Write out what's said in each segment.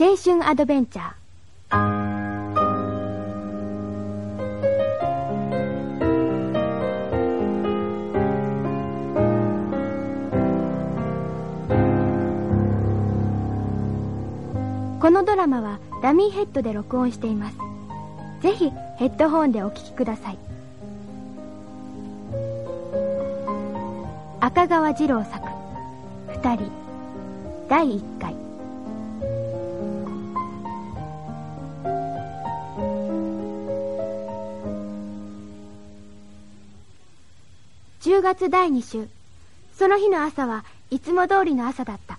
青春アドベンチャー。このドラマはダミーヘッドで録音しています。ぜひヘッドホンでお聞きください。赤川次郎作。二人。第一回。月第2週。その日の朝はいつも通りの朝だった。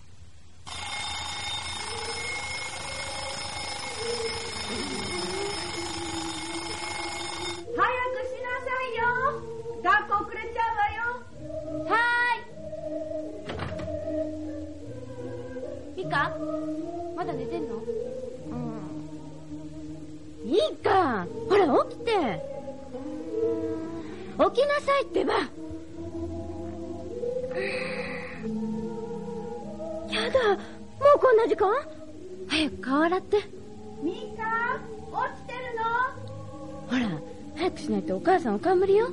むるの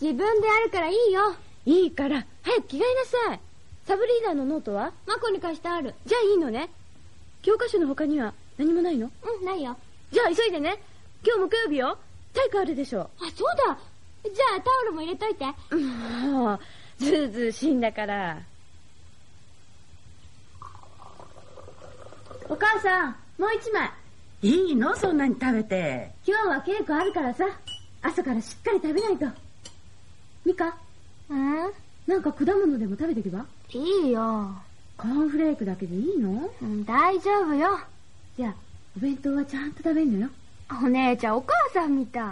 自分であるからいいよ。いいから早く着替えなさい。サブリーダーのノートは？マコに貸してある。じゃあいいのね。教科書の他には？何もないの？うんないよ。じゃあ急いでね。今日木曜日よ。体育あるでしょ？あそうだ。じゃあタオルも入れといて。もうずうずうしいんだから。お母さんもう一枚。いいの？そんなに食べて。今日は稽古あるからさ。朝からしっかり食べないと。ミカうん？なんか果物でも食べてけば？いいよ、コーンフレークだけでいいの？うん、大丈夫よじゃあお弁当はちゃんと食べんのよ。お姉ちゃんお母さんみたい。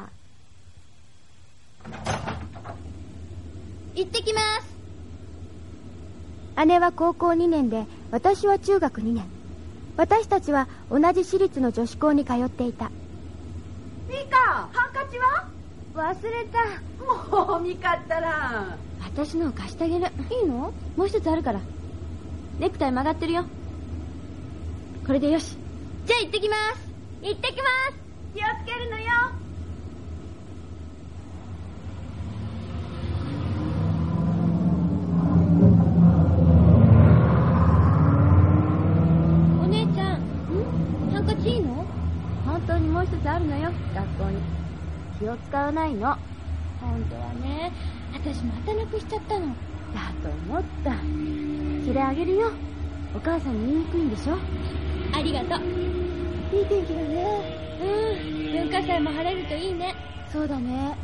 行ってきます。姉は高校2年で私は中学2年。私たちは同じ私立の女子校に通っていた。ミカハンカチは？忘れた。もうミカったら。私のを貸してあげる。いいの？もう一つあるから。ネクタイ曲がってるよ。これでよしじゃあ行ってきます。行ってきます。気をつけるのよ。お姉ちゃんん？ハンカチいいの？本当にもう一つあるのよ。学校に。気を使わないの。だ本当はね。私またなくしちゃったの。と思った。それあげるよ。お母さんに言いにくいんでしょ。ありがとういい天気だね。うん。文化祭も晴れるといいね。そうだね。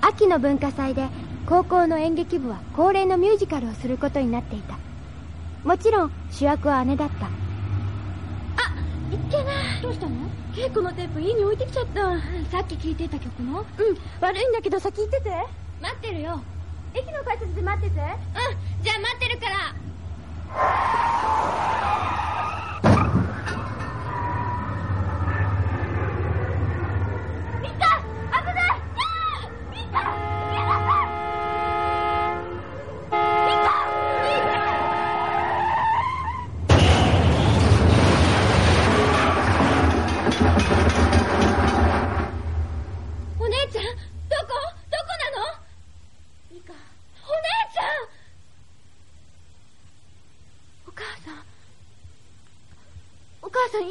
秋の文化祭で高校の演劇部は恒例のミュージカルをすることになっていた。もちろん主役は姉だった。あいっけな。いどうしたの？稽古のテープ家に置いてきちゃった。うんさっき聴いてた曲の悪いんだけど先行ってて。待ってるよ。駅の改札で待ってて。うん。じゃあ待ってるからミカ危ないミカ逃げなさいミカお姉ちゃんどこどこなのミカお姉ちゃんお母さんお母さん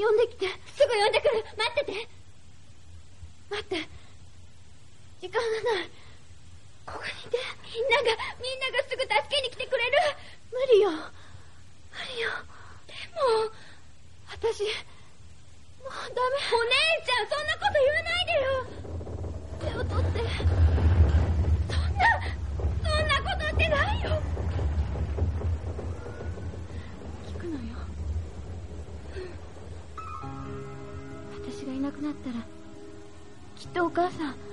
呼んできて。すぐ呼んでくる。待ってて。待って。時間がない。ここにいてみんながみんながすぐ助けに来てくれる。無理よ。無理よ。でも私もうダメ。お姉ちゃんそんなこと言わないでよ。手を取って。そんなそんなことってないよ。聞くのよ。私がいなくなったらきっとお母さん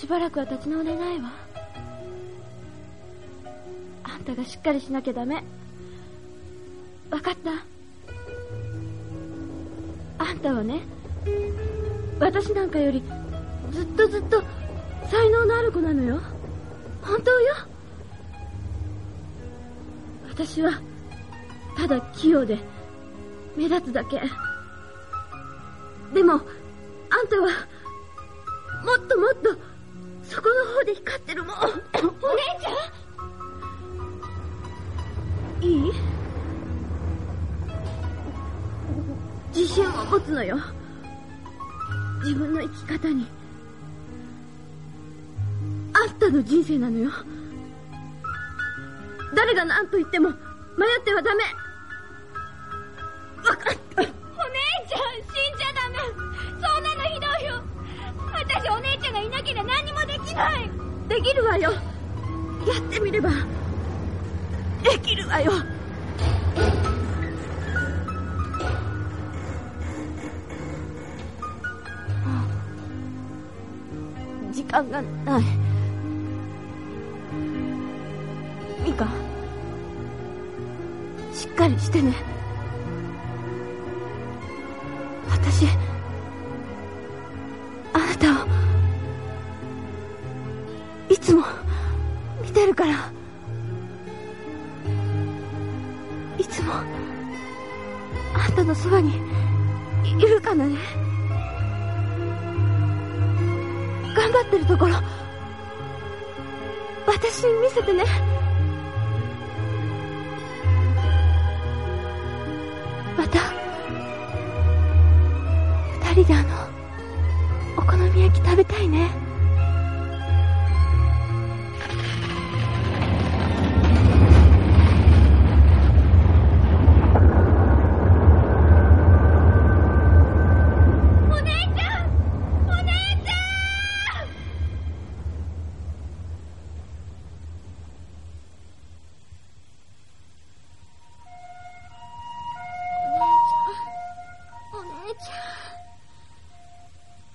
しばらくは立ち直れないわあんたがしっかりしなきゃダメ。わかったあんたはね、私なんかよりずっとずっと才能のある子なのよ。本当よ。私は、ただ器用で、目立つだけ。でも、あんたは、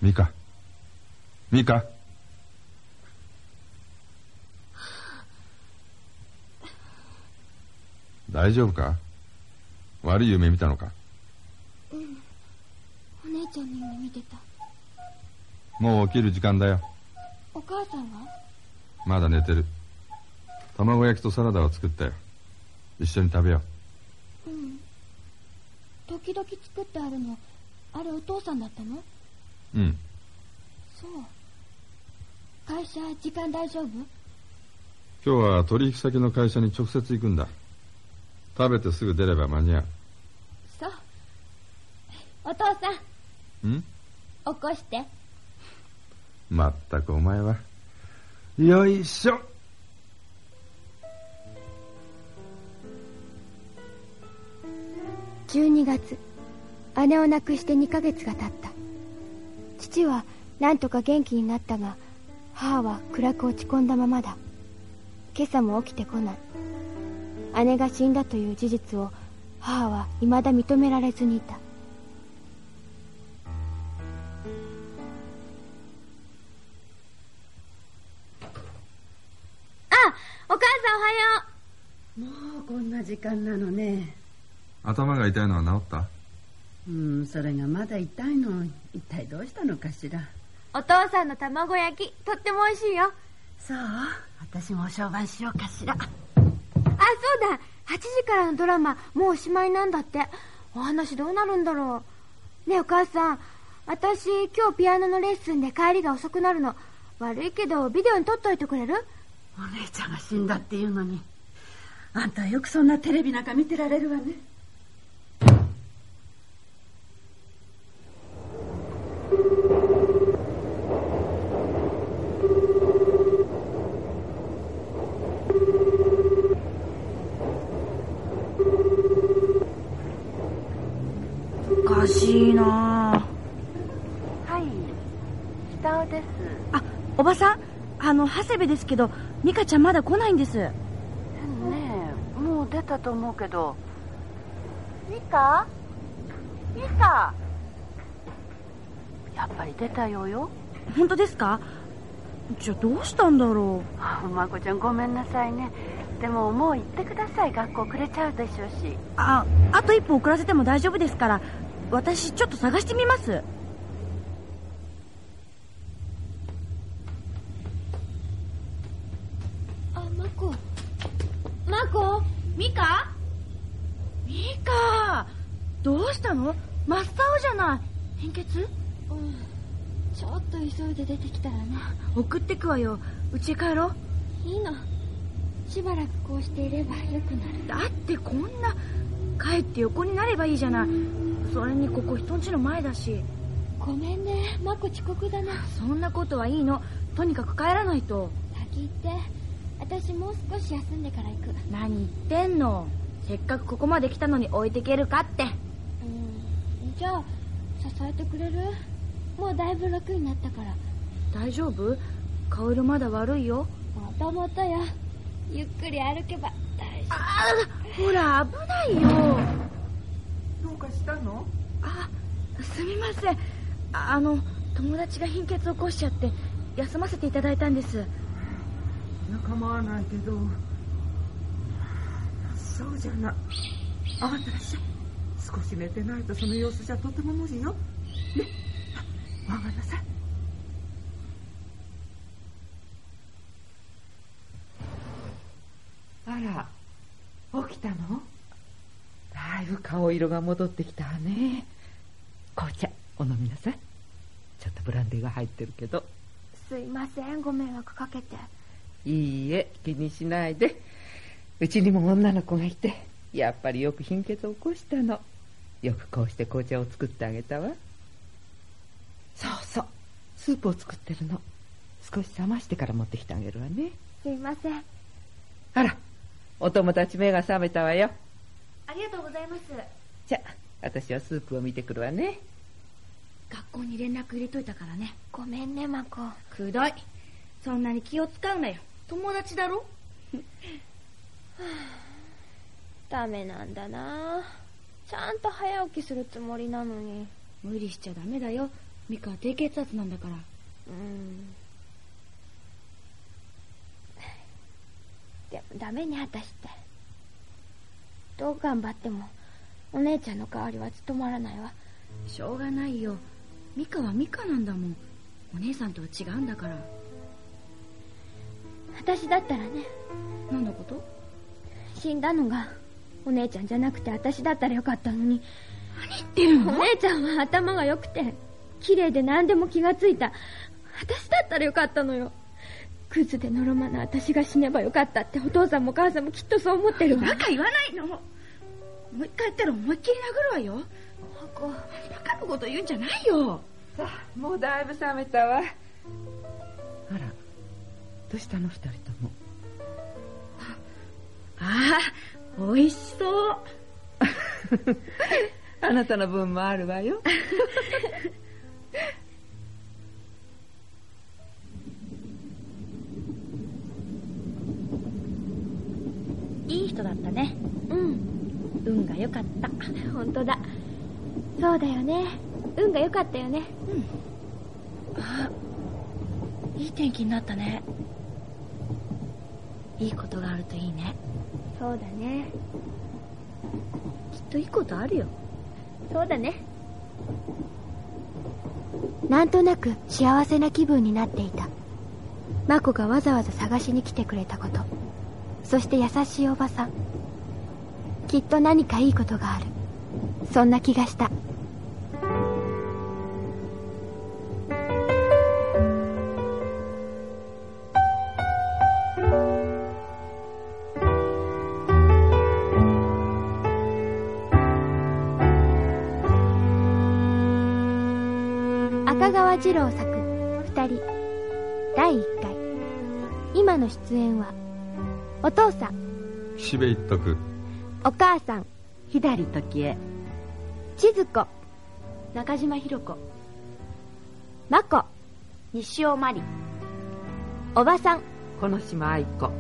ミカ。大丈夫か？悪い夢見たのか？うん。お姉ちゃんの夢見てた。もう起きる時間だよ。お母さんはまだ寝てる。卵焼きとサラダを作ったよ。一緒に食べよう。うん。時々作ってあるのあれお父さんだったの？うん。そう。会社時間大丈夫？今日は取引先の会社に直接行くんだ。食べてすぐ出れば間に合う。そう。お父さん。ん？起こして。まったくお前は。よいしょ。12月姉を亡くして2ヶ月が経った父は何とか元気になったが母は暗く落ち込んだままだ。今朝も起きてこない。姉が死んだという事実を母は未だ認められずにいた。あお母さんおはよう。もうこんな時間なのね。頭が痛いのは治った？うんそれがまだ痛いの一体どうしたのかしらお父さんの卵焼き、とっても美味しいよ。そう？私も商売しようかしら。あ、そうだ !8 時からのドラマ、もうおしまいなんだって。お話どうなるんだろう。ねえお母さん、私今日ピアノのレッスンで帰りが遅くなるの。悪いけど、ビデオに撮っといてくれる？お姉ちゃんが死んだっていうのに。あんたよくそんなテレビなんか見てられるわね。しいなはい北尾です。あおばさんあの長谷部ですけど美香ちゃんまだ来ないんです。ねえもう出たと思うけど。美香？美香？やっぱり出たようよ。本当ですか？じゃあどうしたんだろう。馬子ちゃんごめんなさいね。でももう行ってください。学校遅れちゃうでしょうし。ああと一歩遅らせても大丈夫ですから私ちょっと探してみます。あマコ。マコ？ミカ？ミカ。どうしたの？真っ青じゃない。貧血？うん。ちょっと急いで出てきたらね。送ってくわよ。家へ帰ろう。いいの。しばらくこうしていればよくなる。だってこんな。帰って横になればいいじゃないそれにここ人んちの前だし。ごめんね。マコ遅刻だな。そんなことはいいの。とにかく帰らないと。先行って。私もう少し休んでから行く。何言ってんの。せっかくここまで来たのに置いてけるかって。うん。じゃあ支えてくれる？もうだいぶ楽になったから。大丈夫？顔色まだ悪いよ。もともとよゆっくり歩けば大丈ああほら危ないよ。どうかしたの？あすみません。ああの友達が貧血を起こしちゃって休ませていただいたんです。構わないけどそうじゃな。いあんたらっしゃい。少し寝てないとその様子じゃとても無理よ。ね。あ上がんなさい。あら起きたの？だいぶ顔色が戻ってきたわね。紅茶お飲みなさい。ちょっとブランデーが入ってるけど。すいませんご迷惑かけて。いいえ気にしないで。うちにも女の子がいてやっぱりよく貧血を起こしたの。よくこうして紅茶を作ってあげたわ。そうそうスープを作ってるの。少し冷ましてから持ってきてあげるわね。すいません。あらお友達目が覚めたわよ。ありがとうございます。じゃあ私はスープを見てくるわね。学校に連絡入れといたからね。ごめんねマコ。くどい。そんなに気を使うなよ。友達だろ？ダメなんだな。ちゃんと早起きするつもりなのに。無理しちゃダメだよ。ミカは低血圧なんだから。うん。でもダメね私ってどう頑張ってもお姉ちゃんの代わりは務まらないわ。しょうがないよ。ミカはミカなんだもん。お姉さんとは違うんだから。私だったらね。何のこと？死んだのがお姉ちゃんじゃなくて私だったらよかったのに。何言ってるお姉ちゃんは頭が良くて綺麗で何でも気がついた。私だったらよかったのよクズでのろまな私が死ねばよかったってお父さんもお母さんもきっとそう思ってるわ。バカ言わないの。もう一回言ったら思いっきり殴るわよ。こう。バカなこと言うんじゃないよ。さあもうだいぶ冷めたわ。あらどうしたの二人とも？ああ美味しそう。あなたの分もあるわよ いい人だったね。うん。運が良かった。本当だ。そうだよね。運が良かったよね。あいい天気になったね。いいことがあるといいね。そうだね。きっといいことあるよ。そうだね。なんとなく幸せな気分になっていた。マコがわざわざ探しに来てくれたことそして優しいおばさん。きっと何かいいことがある。そんな気がした。赤川次郎作二人。第1回。今の出演はお父さん。岸辺一徳。お母さん。左時江千鶴子。中島ひろ子。真子。西尾まりおばさん。この島愛子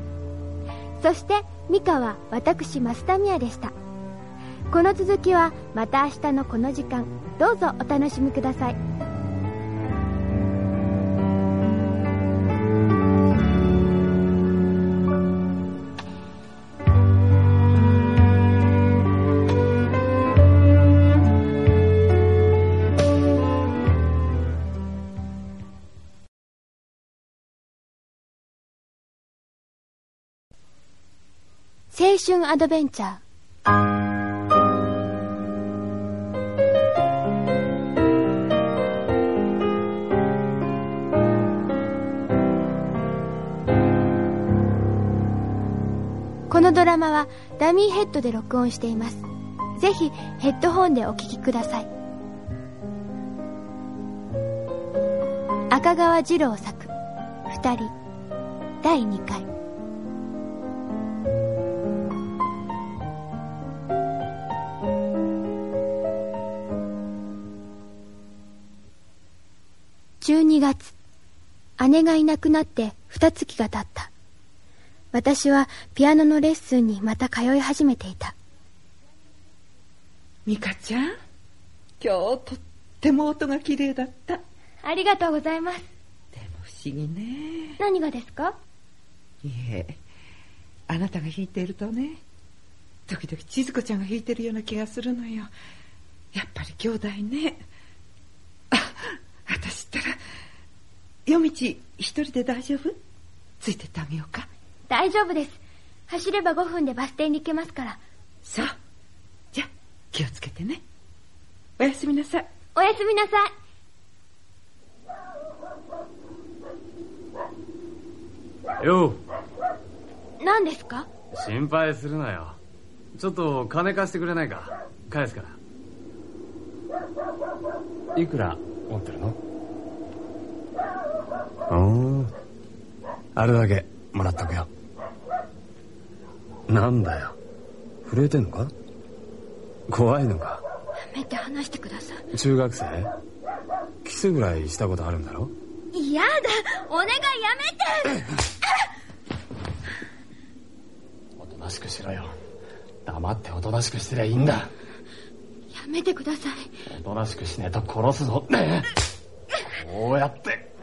そしてミカは私増田美也でした。この続きはまた明日のこの時間。どうぞお楽しみください春アドベンチャー。このドラマはダミーヘッドで録音しています。ぜひヘッドホンでお聞きください。赤川次郎作「二人」第2回。12月。姉がいなくなって二月が経った。私はピアノのレッスンにまた通い始めていた。美香ちゃん今日とっても音が綺麗だった。でありがとうございます。も不思議ね。何がですか？いえあなたが弾いているとね時々千鶴子ちゃんが弾いてるような気がするのよ。やっぱり兄弟ね。あ私ったら夜道一人で大丈夫？ついてってあげようか。大丈夫です。走れば5分でバス停に行けますから。そう。じゃあ気をつけてね。おやすみなさい。おやすみなさい。よう。何ですか？心配するなよ。ちょっと金貸してくれないか？返すから。いくら持ってるの？うん。あれだけもらっとくよ。なんだよ。震えてんのか？怖いのか？やめて話してくださ中学生？キスぐらいしたことあるんだろ？いやだ。お願いやめて。おとなしくしろよ。黙っておとなしくしてりゃいいんだ。やめてください。おとなしくしねえと殺すぞ。ねこうやって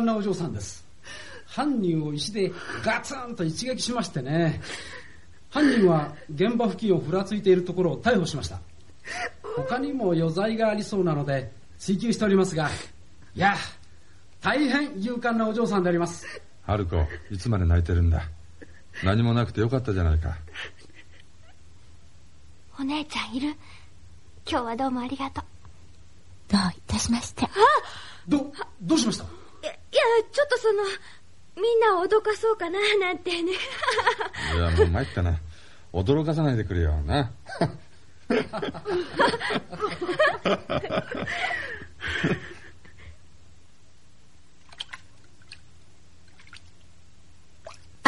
変勇敢なお嬢さんです。犯人を石でガツンと一撃しましてね。犯人は現場付近をふらついているところを逮捕しました。他にも余罪がありそうなので追及しておりますがいや大変勇敢なお嬢さんであります。春子いつまで泣いてるんだ？何もなくてよかったじゃないか。お姉ちゃんいる。今日はどうもありがとう。どういたしまして。あどどうしました？いやいやちょっとそのみんなを脅かそうかななんてね。いやもう参ったな。驚かさないでくれよな。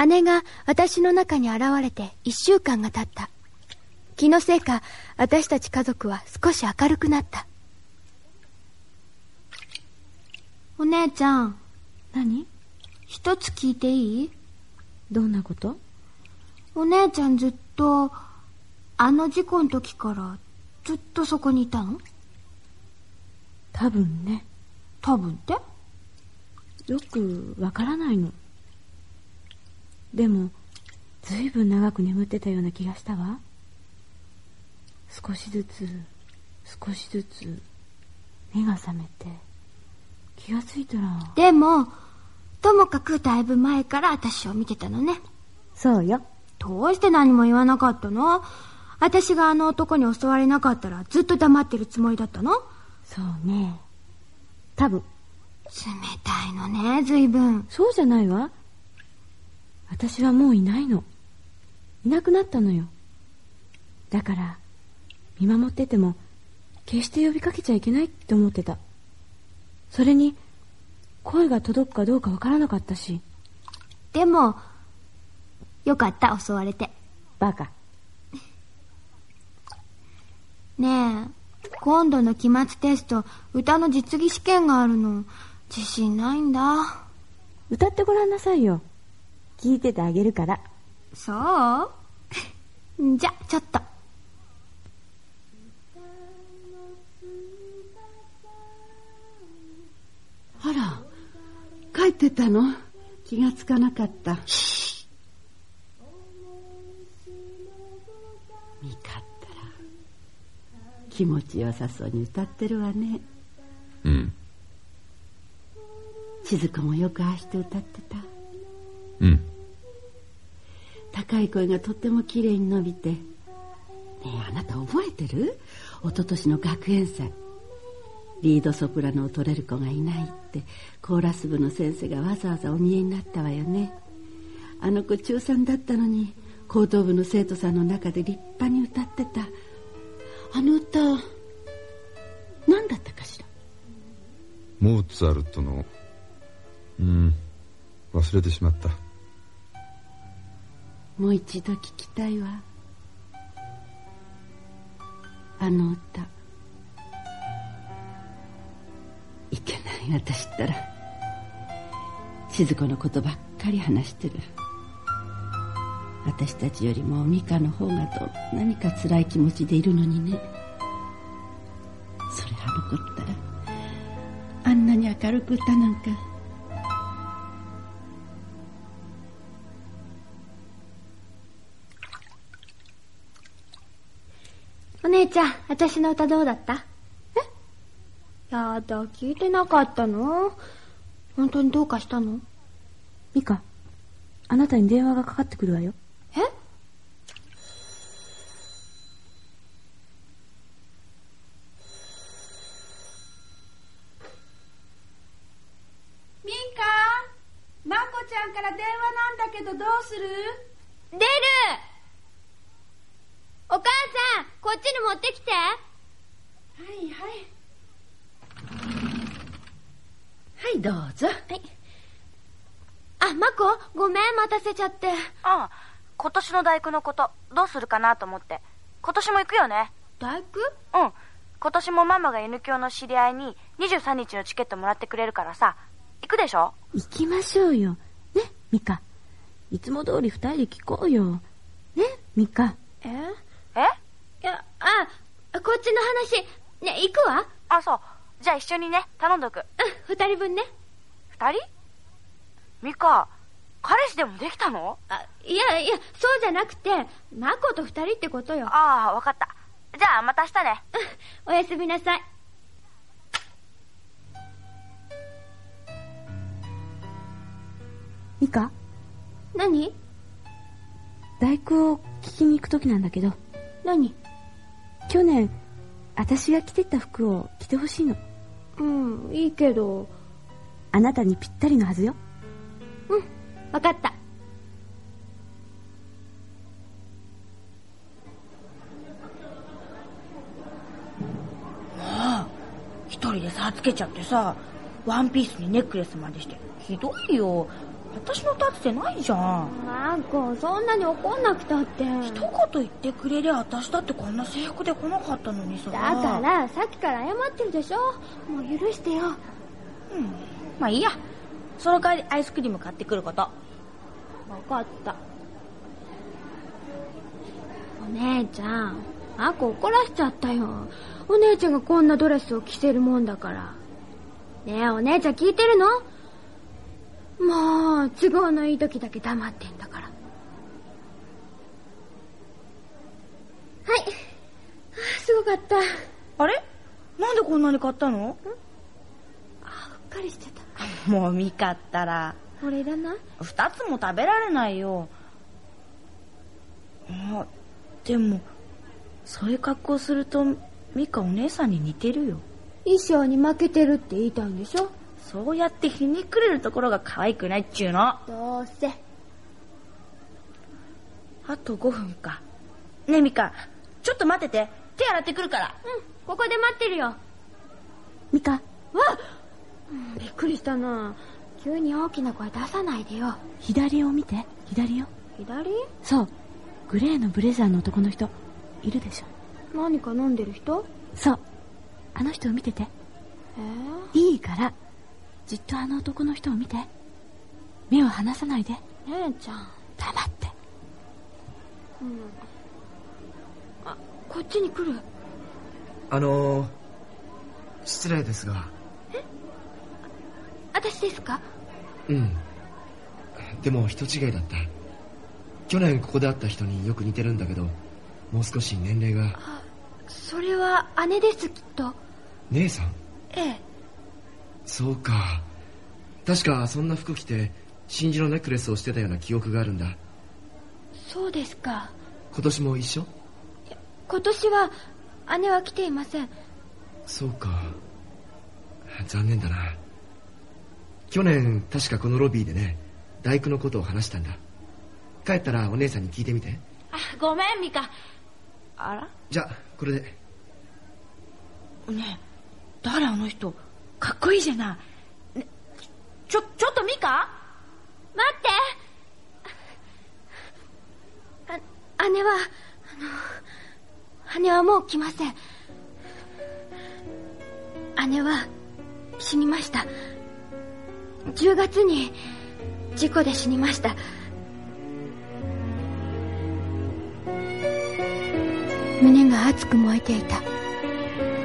姉が私の中に現れて一週間が経った。気のせいか私たち家族は少し明るくなった。お姉ちゃん何？一つ聞いていい？どんなこと？お姉ちゃんずっとあの事故の時からずっとそこにいたの？多分ね。多分って？よくわからないの。でもずいぶん長く眠ってたような気がしたわ。少しずつ少しずつ目が覚めて気がついたら。でもともかくだいぶ前から私を見てたのねそうよどうして何も言わなかったの？私があの男に襲われなかったらずっと黙ってるつもりだったの？そうね。多分。冷たいのね、随分。そうじゃないわ。私はもういないの。いなくなったのよ。だから、見守ってても、決して呼びかけちゃいけないって思ってた。それに、声が届くかどうかわからなかったし。でも、よかった、襲われて。バカ。ねえ、今度の期末テスト、歌の実技試験があるの。自信ないんだ。歌ってごらんなさいよ。聞いててあげるから。そう じゃ、ちょっと。あら、帰ってたの？気がつかなかった。見かったら、気持ちよさそうに歌ってるわね。うん。静子もよくああして歌ってた。うん。高い声がとっても綺麗に伸びて。ねえ、あなた覚えてる？一昨年の学園祭。リードソプラノを取れる子がいないってコーラス部の先生がわざわざお見えになったわよね。あの子中3だったのに高等部の生徒さんの中で立派に歌ってた。あの歌何だったかしら？モーツァルトの、うん、忘れてしまった。もう一度聞きたいわ。あの歌私ったら静子のことばっかり話してる。私たちよりも美香の方がどんなにか辛い気持ちでいるのにね。それあの子ったらあんなに明るく歌なんか。お姉ちゃん、私の歌どうだった？やだ、聞いてなかったの？本当にどうかしたの？ミカ、あなたに電話がかかってくるわよ。え？ミカまこちゃんから電話なんだけどどうする？出る。お母さん、こっちに持ってきて。はいはいはいどうぞはい。あ、マコ、ごめん、待たせちゃって。ああ、今年の大工のこと、どうするかなと思って。今年も行くよね。大工？うん。今年もママが N 教の知り合いに23日のチケットもらってくれるからさ、行くでしょ？行きましょうよ。ね、ミカ。いつも通り二人で聞こうよ。ね、ミカ。え？え？いや、あ、こっちの話。ね、行くわ。あ、そう。じゃあ一緒にね、頼んどく。うん、二人分ね。二人？ミカ、彼氏でもできたの？あ、いやいや、そうじゃなくて、マコと二人ってことよ。ああ、わかった。じゃあまた明日ね。おやすみなさい。ミカ、何？大工を聞きに行く時なんだけど、何？去年、私が着てった服を着てほしいの。うん、いいけど。あなたにぴったりのはずよ。うん、わかった。一人で差つけちゃってさ、ワンピースにネックレスまでして。ひどいよ。私の立ててないじゃん。マコ、そんなに怒んなくたって。一言言ってくれりゃ私だってこんな制服で来なかったのにさ。だから、さっきから謝ってるでしょもう許してよ。うん。まあいいや。その代わりアイスクリーム買ってくること。わかった。お姉ちゃん、マコ怒らしちゃったよ。お姉ちゃんがこんなドレスを着せるもんだから。ねえ、お姉ちゃん聞いてるの？もう、都合のいい時だけ黙ってんだから。はい。すごかった。あれ？なんでこんなに買ったの？あ、うっかりしてた。もう見かったら。これいらない二つも食べられないよ。でもそういう格好するとミカお姉さんに似てるよ衣装に負けてるって言いたいんでしょ？そうやってひねくれるところが可愛くないっちゅうの。どうせ。あと5分か。ねえミカ。ちょっと待ってて。手洗ってくるから。うんここで待ってるよ。ミカ。わっ、うんびっくりしたな。急に大きな声出さないでよ。左を見て。左よ。左？そう。グレーのブレザーの男の人。いるでしょ。何か飲んでる人？そう。あの人を見てて。ええいいからじっとあの男の人を見て。目を離さないで。姉ちゃん。黙って。うん。あこっちに来る？あの失礼ですが。私ですか？うん。でも人違いだった。去年ここで会った人によく似てるんだけどもう少し年齢が。それは姉ですきっと。姉さん？ええそうか。確かそんな服着て真珠のネックレスをしてたような記憶があるんだ。そうですか。今年も一緒？今年は姉は来ていません。そうか。残念だな。去年確かこのロビーでね大工のことを話したんだ。帰ったらお姉さんに聞いてみて。あごめんミカ。あら？じゃあこれで。ねえ誰あの人？かっこいいじゃない、ね、ちょちょっとミカ待って。あ姉はあの姉はもう来ません。姉は死にました。10月に事故で死にました。胸が熱く燃えていた。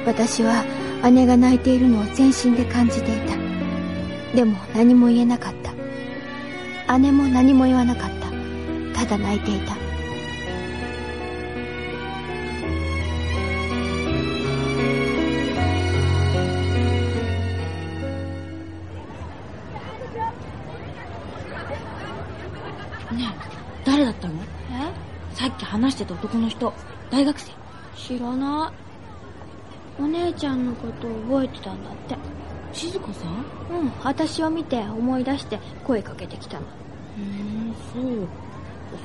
私は姉が泣いているのを全身で感じていた。でも何も言えなかった。姉も何も言わなかった。ただ泣いていた。ねえ誰だったの？え？さっき話してた男の人。大学生。知らないお姉ちゃんのこと覚えてたんだって。静子さん？うん私を見て思い出して声かけてきたの。ふんそう。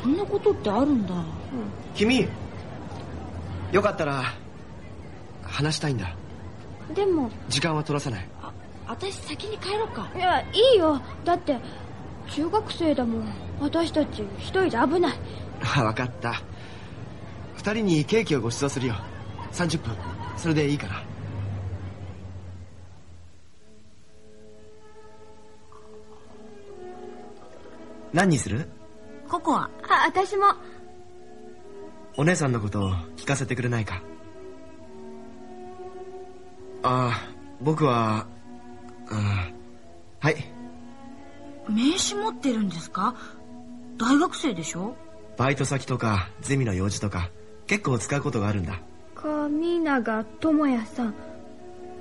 そんなことってあるんだ。君よかったら話したいんだ。でも時間は取らさない。あ私先に帰ろうか。いやいいよ。だって中学生だもん。私たち一人で危ない。あ分かった。二人にケーキをご馳走するよ。30分それでいいかな。何にする？ココア。あ私も。お姉さんのことを聞かせてくれないか？ああ僕はあはい。名刺持ってるんですか？大学生でしょ？バイト先とかゼミの用事とか結構使うことがあるんだ神永智也さん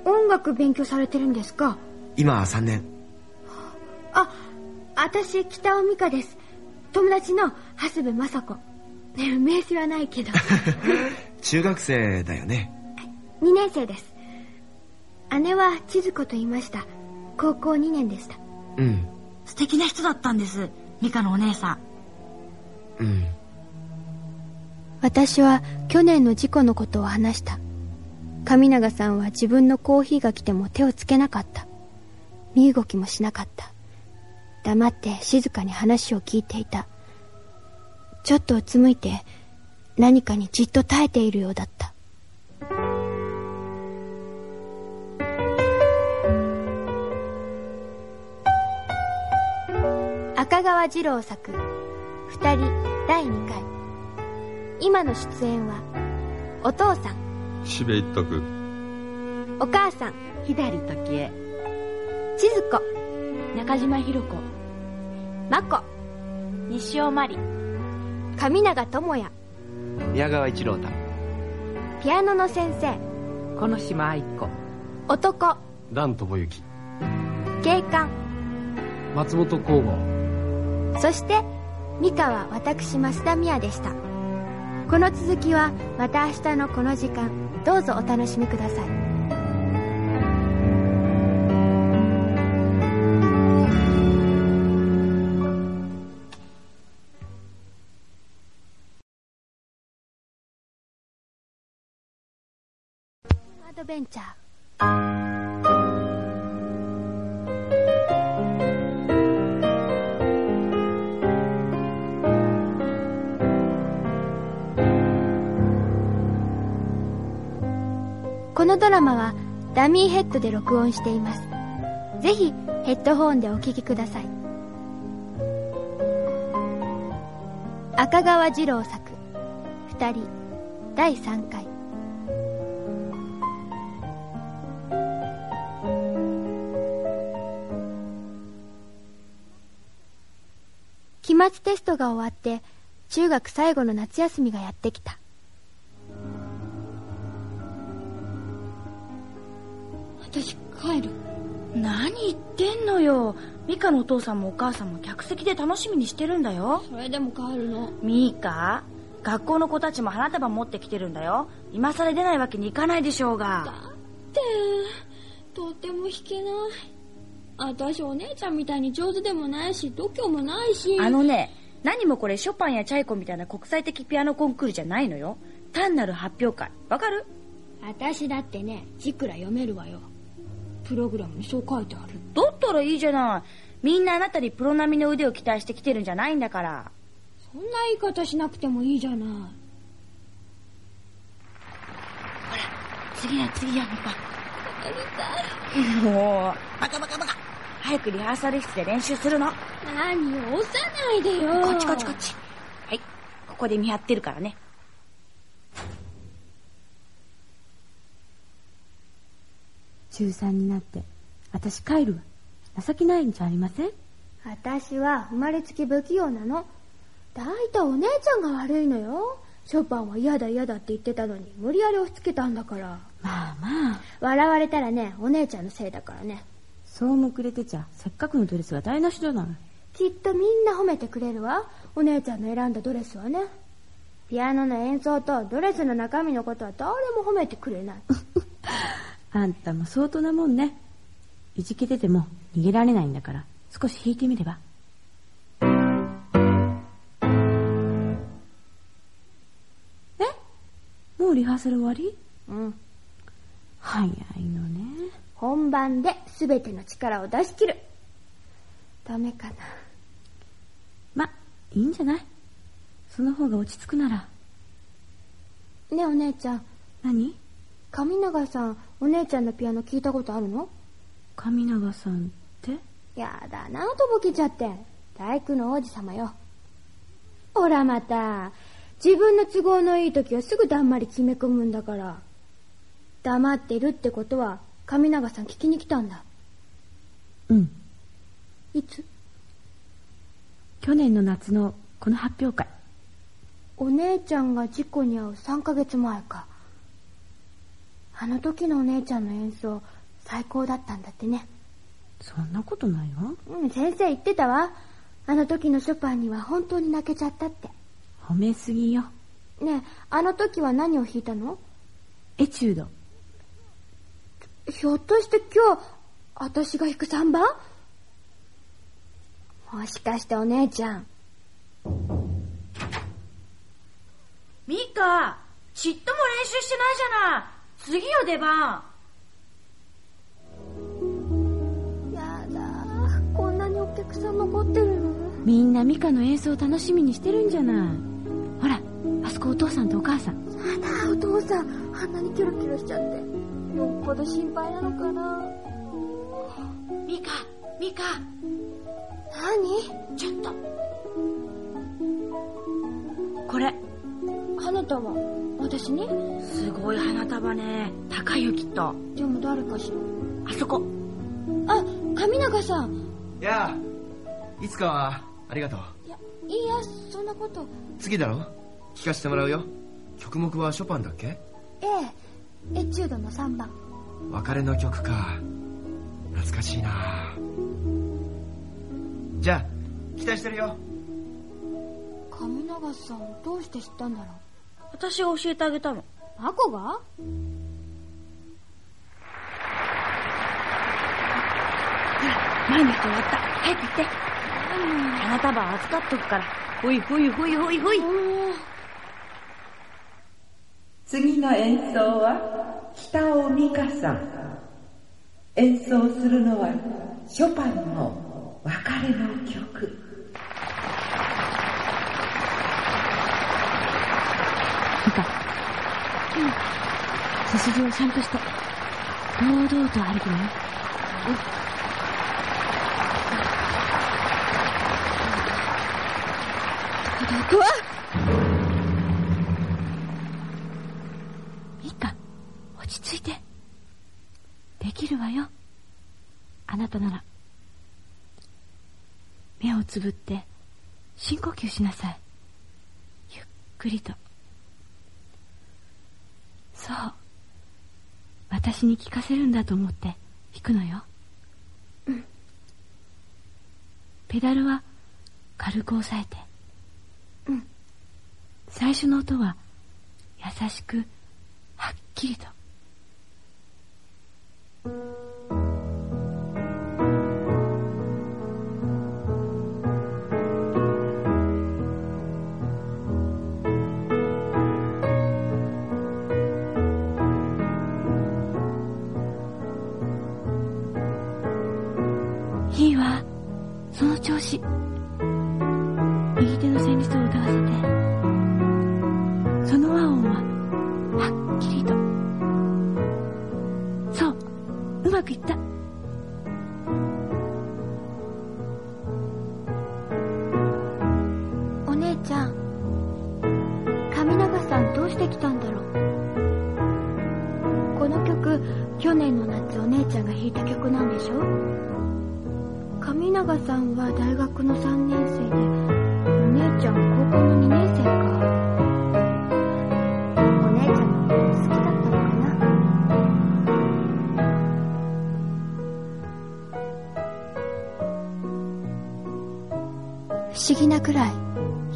音楽勉強されてるんですか？今は3年。あ私北尾美香です。友達の長谷部雅子。ね名刺はないけど。中学生だよね。2年生です。姉は千鶴子と言いました。高校2年でした。うん。素敵な人だったんです。ミカのお姉さん。うん私は去年の事故のことを話した。神永さんは自分のコーヒーが来ても手をつけなかった。身動きもしなかった。黙って静かに話を聞いていた。ちょっとうつむいて何かにじっと耐えているようだった。赤川次郎作「二人」第2回。今の出演はお父さん。岸辺一徳お母さん。左時江千鶴子。中島ひろ子。真子。西尾真理。神永智也。宮川一郎太。ピアノの先生。この島愛子。男。蘭智之。警官。松本幸吾。そして美香は私増田美也でしたこの続きはまた明日のこの時間どうぞお楽しみください。アドベンチャー。このドラマはダミーヘッドで録音しています。ぜひヘッドホンでお聴きください。赤川次郎作二人第3回。期末テストが終わって中学最後の夏休みがやってきた。私帰る。何言ってんのよ。ミカのお父さんもお母さんも客席で楽しみにしてるんだよ。それでも帰るの？ミカ学校の子たちも花束持ってきてるんだよ。今更出ないわけにいかないでしょうが。ってとても弾けない。私お姉ちゃんみたいに上手でもないし度胸もないし。あのね何もこれショパンやチャイコみたいな国際的ピアノコンクールじゃないのよ。単なる発表会。わかる？私だってね字くら読めるわよプログラムにそう書いてある。だったらいいじゃない。みんなあなたにプロ並みの腕を期待してきてるんじゃないんだから。そんな言い方しなくてもいいじゃない。次や次やミカやりたい。もうバカバカバカ。早くリハーサル室で練習するの。何を押さないでよ。こっちこっちこっち。はいここで見張ってるからね中3になって私帰るわ。情けないんじゃありません？私は生まれつき不器用なの。大体お姉ちゃんが悪いのよ。ショパンは嫌だ嫌だって言ってたのに無理やり押し付けたんだから。まあまあ。笑われたらねお姉ちゃんのせいだからね。そうもくれてちゃせっかくのドレスが台無しじゃない。きっとみんな褒めてくれるわ。お姉ちゃんの選んだドレスはね。ピアノの演奏とドレスの中身のことは誰も褒めてくれない あんたも相当なもんね。いじけてても逃げられないんだから。少し弾いてみれば。え？もうリハーサル終わり？うん。早いのね。本番で全ての力を出し切る。ダメかな。まいいんじゃない？その方が落ち着くなら。ねえお姉ちゃん。何？上永さんお姉ちゃんのピアノ聞いたことあるの？上永さんって？やだなとぼけちゃって。大工の王子様よ。ほらまた自分の都合のいい時はすぐだんまり決め込むんだから。黙ってるってことは上永さん聞きに来たんだ。うん。いつ？去年の夏のこの発表会。お姉ちゃんが事故に遭う3ヶ月前かあの時のお姉ちゃんの演奏最高だったんだってね。そんなことないわ。うん先生言ってたわ。あの時のショパンには本当に泣けちゃったって。褒めすぎよ。ねえあの時は何を弾いたの？エチュード。ひょっとして今日私が弾く3番もしかしてお姉ちゃん。ミカちっとも練習してないじゃない次よ出番。やだ。こんなにお客さん残ってるの？みんなミカの演奏を楽しみにしてるんじゃない。ほらあそこお父さんとお母さん。あらお父さん。あんなにキョロキョロしちゃって。よっぽど心配なのかな。ミカミカ。何？ちょっと。これ花束私にすごい花束ね。高いよきっと。でも誰かしら。あそこ。あ上永さん。いやいつかはありがとう。いやいやそんなこと。次だろ？聞かせてもらうよ。曲目はショパンだっけ？ええ。エチュードの3番別れの曲か。懐かしいなじゃあ期待してるよ。上永さんどうして知ったんだろう私が教えてあげたの。マコが？ほら、前の人終わった。早く行って。花束預かっとくから。ほいほいほいほいほい。次の演奏は北尾美香さん演奏するのはショパンの別れの曲ミカ。うん。背筋をちゃんとして、堂々と歩くのよ。うわミカ、落ち着いて。できるわよ。あなたなら。目をつぶって、深呼吸しなさい。ゆっくりと。そう。私に聞かせるんだと思って弾くのよ。うん。ペダルは軽く押さえて。うん。最初の音は優しく、はっきりと。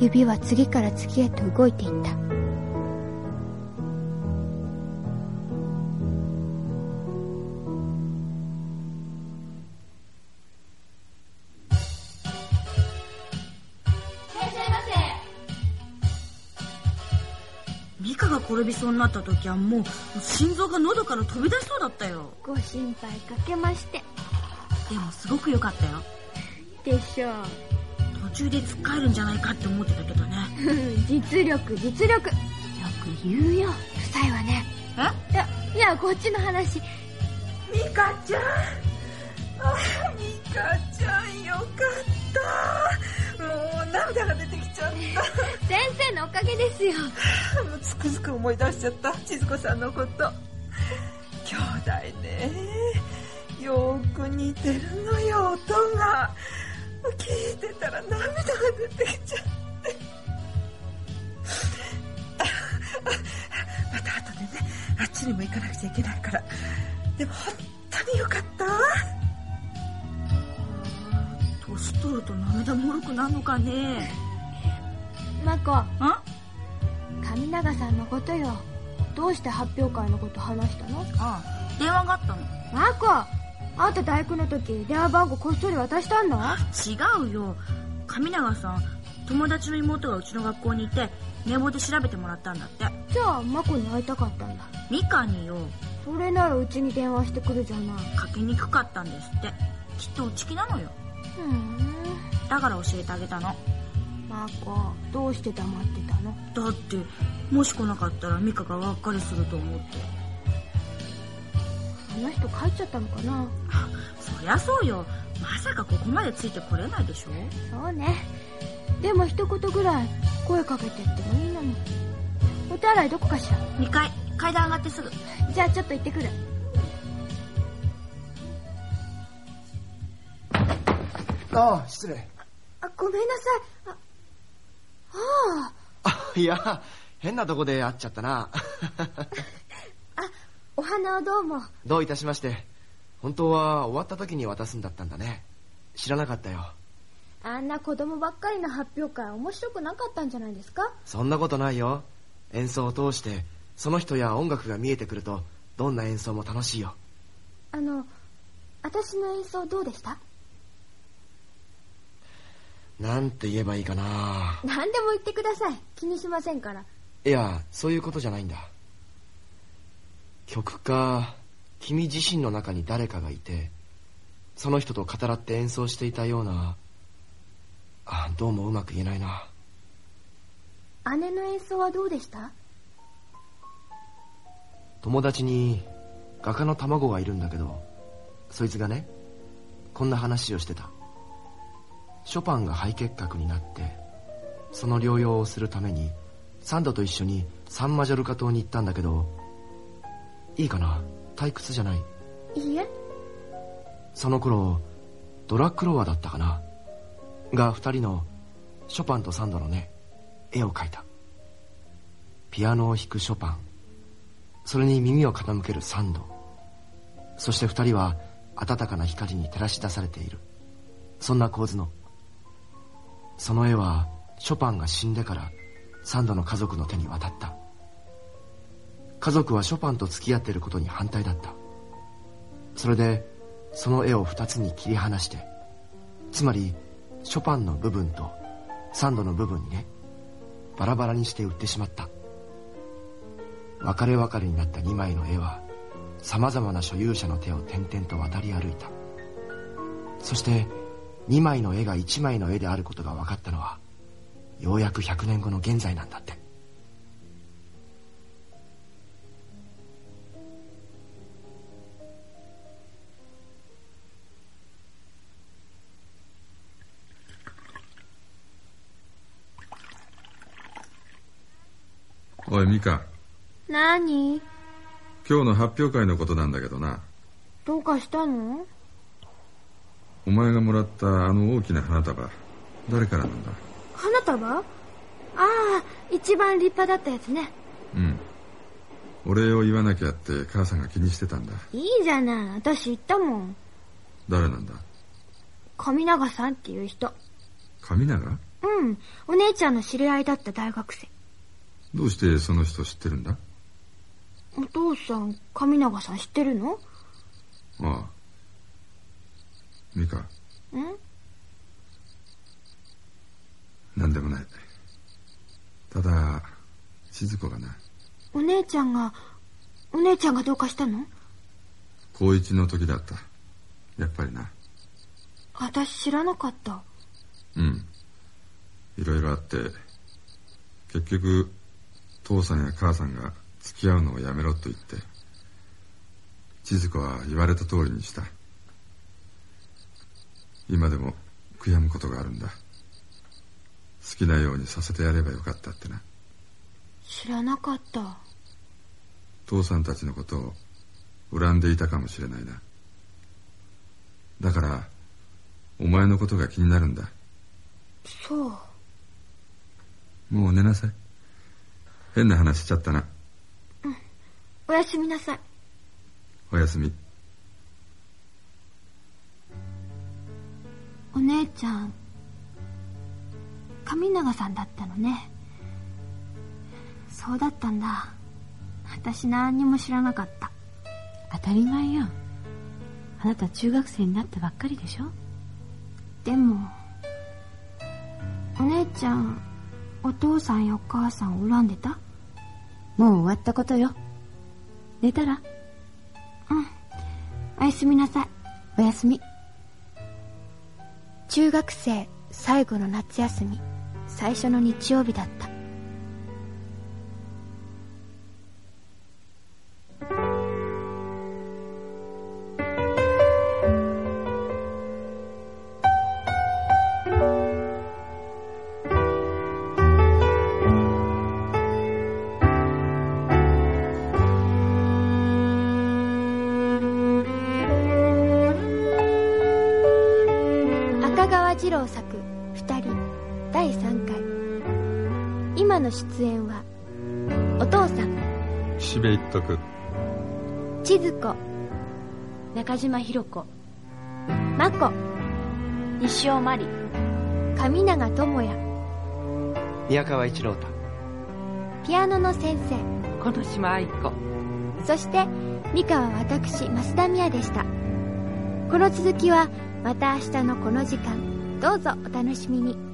指は次から次へと動いていった転びそうになった時はもう心臓が喉から飛び出しそうだったよ。ご心配かけましてでもすごく良かったよ。でしょう途中で突っ帰るんじゃないかって思ってたけどね。実力実力。よく言うよ。不才はね。え？いやいやこっちの話。美香ちゃん。あ美香ちゃんよかった。もう涙が出てきちゃっ 先生のおかげですよ。たもうつくづく思い出しちゃった。千鶴子さんのこと。兄弟ね。よーく似てるのよ音が聞いてたら涙が出てきちゃってまた後でねあっちにも行かなくちゃいけないからでも本当によかった年取ると涙もろくなるのかね。マコん神永さんのことよどうして発表会のこと話したのああ、電話があったの。マコあんた大工の時電話番号こっそり渡したんの？違うよ。神永さん、友達の妹がうちの学校にいて、名簿で調べてもらったんだって。じゃあマコに会いたかったんだミカによ、それならうちに電話してくるじゃないかけにくかったんですって。きっと内気なのよ。ふんだから教えてあげたの。マコどうして黙ってたの？だって、もし来なかったらミカががっかりすると思って。あの人帰っちゃったのかな？そりゃそうよ。まさかここまでついてこれないでしょ？そうね。でも一言ぐらい声かけてってもいいのに。お手洗いどこかしら ?2 階、階段上がってすぐ。じゃあちょっと行ってくる。ああ失礼。あごめんなさい。あああ。いや変なとこで会っちゃったな。あ お花をどうも。どういたしまして。本当は終わった時に渡すんだったんだね。知らなかったよ。あんな子供ばっかりの発表会面白くなかったんじゃないですか？そんなことないよ。演奏を通してその人や音楽が見えてくるとどんな演奏も楽しいよ。あの私の演奏どうでした？なんて言えばいいかな。何でも言ってください。気にしませんから。いやそういうことじゃないんだ曲か。君自身の中に誰かがいてその人と語らって演奏していたような。あどうもうまく言えないな。姉の演奏はどうでした？友達に画家の卵がいるんだけどそいつがねこんな話をしてた。ショパンが肺結核になってその療養をするためにサンドと一緒にサンマジョルカ島に行ったんだけどいいかな？退屈じゃない？いいえ。その頃ドラッグロワだったかな？が二人のショパンとサンドのね絵を描いた。ピアノを弾くショパン。それに耳を傾けるサンド。そして二人は暖かな光に照らし出されている。そんな構図の。その絵はショパンが死んでからサンドの家族の手に渡った家族はショパンと付き合っていることに反対だった。それでその絵を二つに切り離してつまりショパンの部分とサンドの部分にねバラバラにして売ってしまった。別れ別れになった2枚の絵は様々な所有者の手を転々と渡り歩いた。そして2枚の絵が1枚の絵であることが分かったのはようやく100年後の現在なんだって。おいミカ。何？今日の発表会のことなんだけどな。どうかしたの？お前がもらったあの大きな花束。誰からなんだ？花束？ああ一番立派だったやつね。うん。お礼を言わなきゃって母さんが気にしてたんだ。いいじゃない。私言ったもん。誰なんだ？神永さんっていう人。神永うん。お姉ちゃんの知り合いだった大学生どうしてその人知ってるんだ？お父さん神永さん知ってるの？ああ。ミカ。ん？何でもない。ただ静子がなお姉ちゃんがお姉ちゃんがどうかしたの？高一の時だった。やっぱりな。私知らなかった。うん。いろいろあって結局父さんや母さんが付き合うのをやめろと言って千鶴子は言われた通りにした。今でも悔やむことがあるんだ。好きなようにさせてやればよかったってな。知らなかった。父さんたちのことを恨んでいたかもしれないな。だからお前のことが気になるんだ。そう。もう寝なさい変な話しちゃったな。おやすみなさい。おやすみ。お姉ちゃん神永さんだったのね。そうだったんだ。私何にも知らなかった。当たり前よ。あなた中学生になったばっかりでしょ。でもお姉ちゃんお父さんやお母さんを恨んでたもう終わったことよ。寝たら？うん。おやすみなさい。おやすみ。中学生最後の夏休み最初の日曜日だった子。中島ひろ子。真子。西尾真理。神永智也。宮川一郎太。ピアノの先生。この島愛子。そしてミカは私増田美也でした。この続きはまた明日のこの時間。どうぞお楽しみに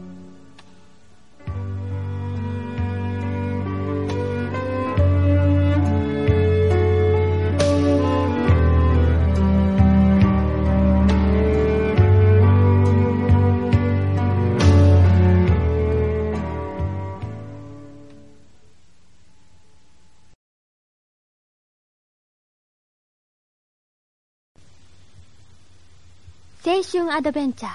青春アドベンチャー。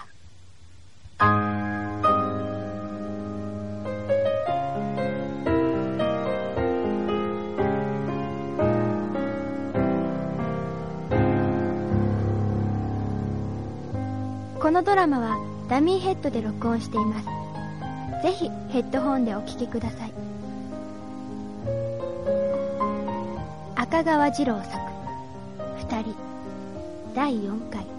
このドラマはダミーヘッドで録音しています。ぜひヘッドホンでお聴きください。赤川次郎作「二人」第4回。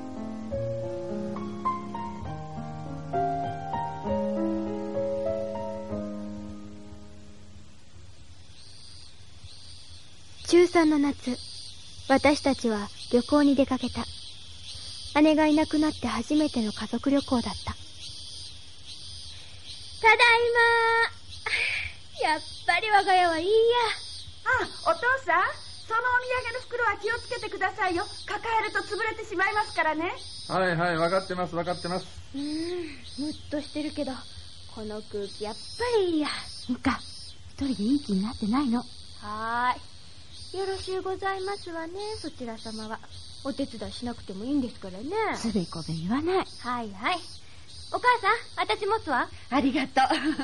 中3の夏私たちは旅行に出かけた。姉がいなくなって初めての家族旅行だった。ただいま。やっぱり我が家はいいや。あお父さんそのお土産の袋は気をつけてくださいよ。抱えると潰れてしまいますからね。はいはい分かってます分かってます。うーんムッとしてるけどこの空気やっぱりいいや。ミカ一人でいい気になってないの。はーいよろしゅうございますわね。そちら様は。お手伝いしなくてもいいんですからね。つべこべ言わない。はいはい。お母さん私持つわ。ありがとう。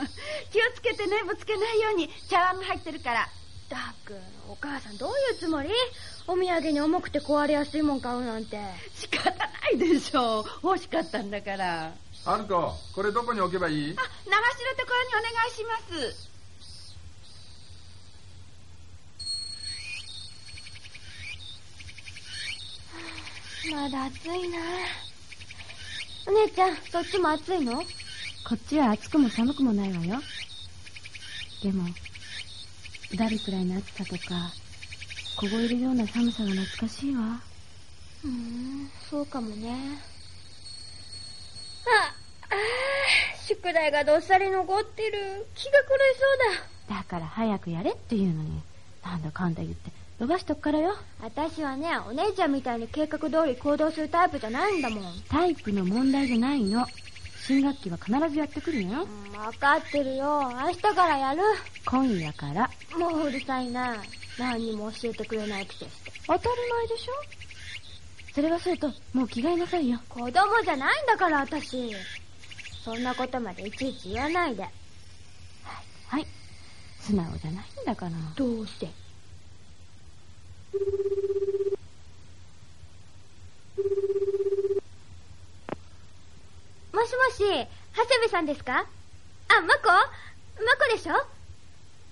気をつけてねぶつけないように。茶碗が入ってるから。だくんお母さんどういうつもり？お土産に重くて壊れやすいもん買うなんて。仕方ないでしょう。欲しかったんだから。ある子これどこに置けばいい？あ流しのところにお願いしますまだ暑いな。お姉ちゃんそっちも暑いの？こっちは暑くも寒くもないわよ。でもうだるくらいの暑さとか凍えるような寒さが懐かしいわ。うーんそうかもね。ああー宿題がどっさり残ってる。気が狂いそうだ。から早くやれって言うのになんだかんだ言って伸ばしとくからよ。だ私はねお姉ちゃんみたいに計画通り行動するタイプじゃないんだもん。タイプの問題じゃないの。新学期は必ずやってくるのよ。分かってるよ。明日からやる。今夜から。もううるさいな。何にも教えてくれないくせして。当たり前でしょ。それ忘れるともう着替えなさいよ。子供じゃないんだから私。そんなことまでいちいち言わないで。はい。はい。素直じゃないんだから。どうして？もしもし長谷部さんですか？あマコマコでしょ？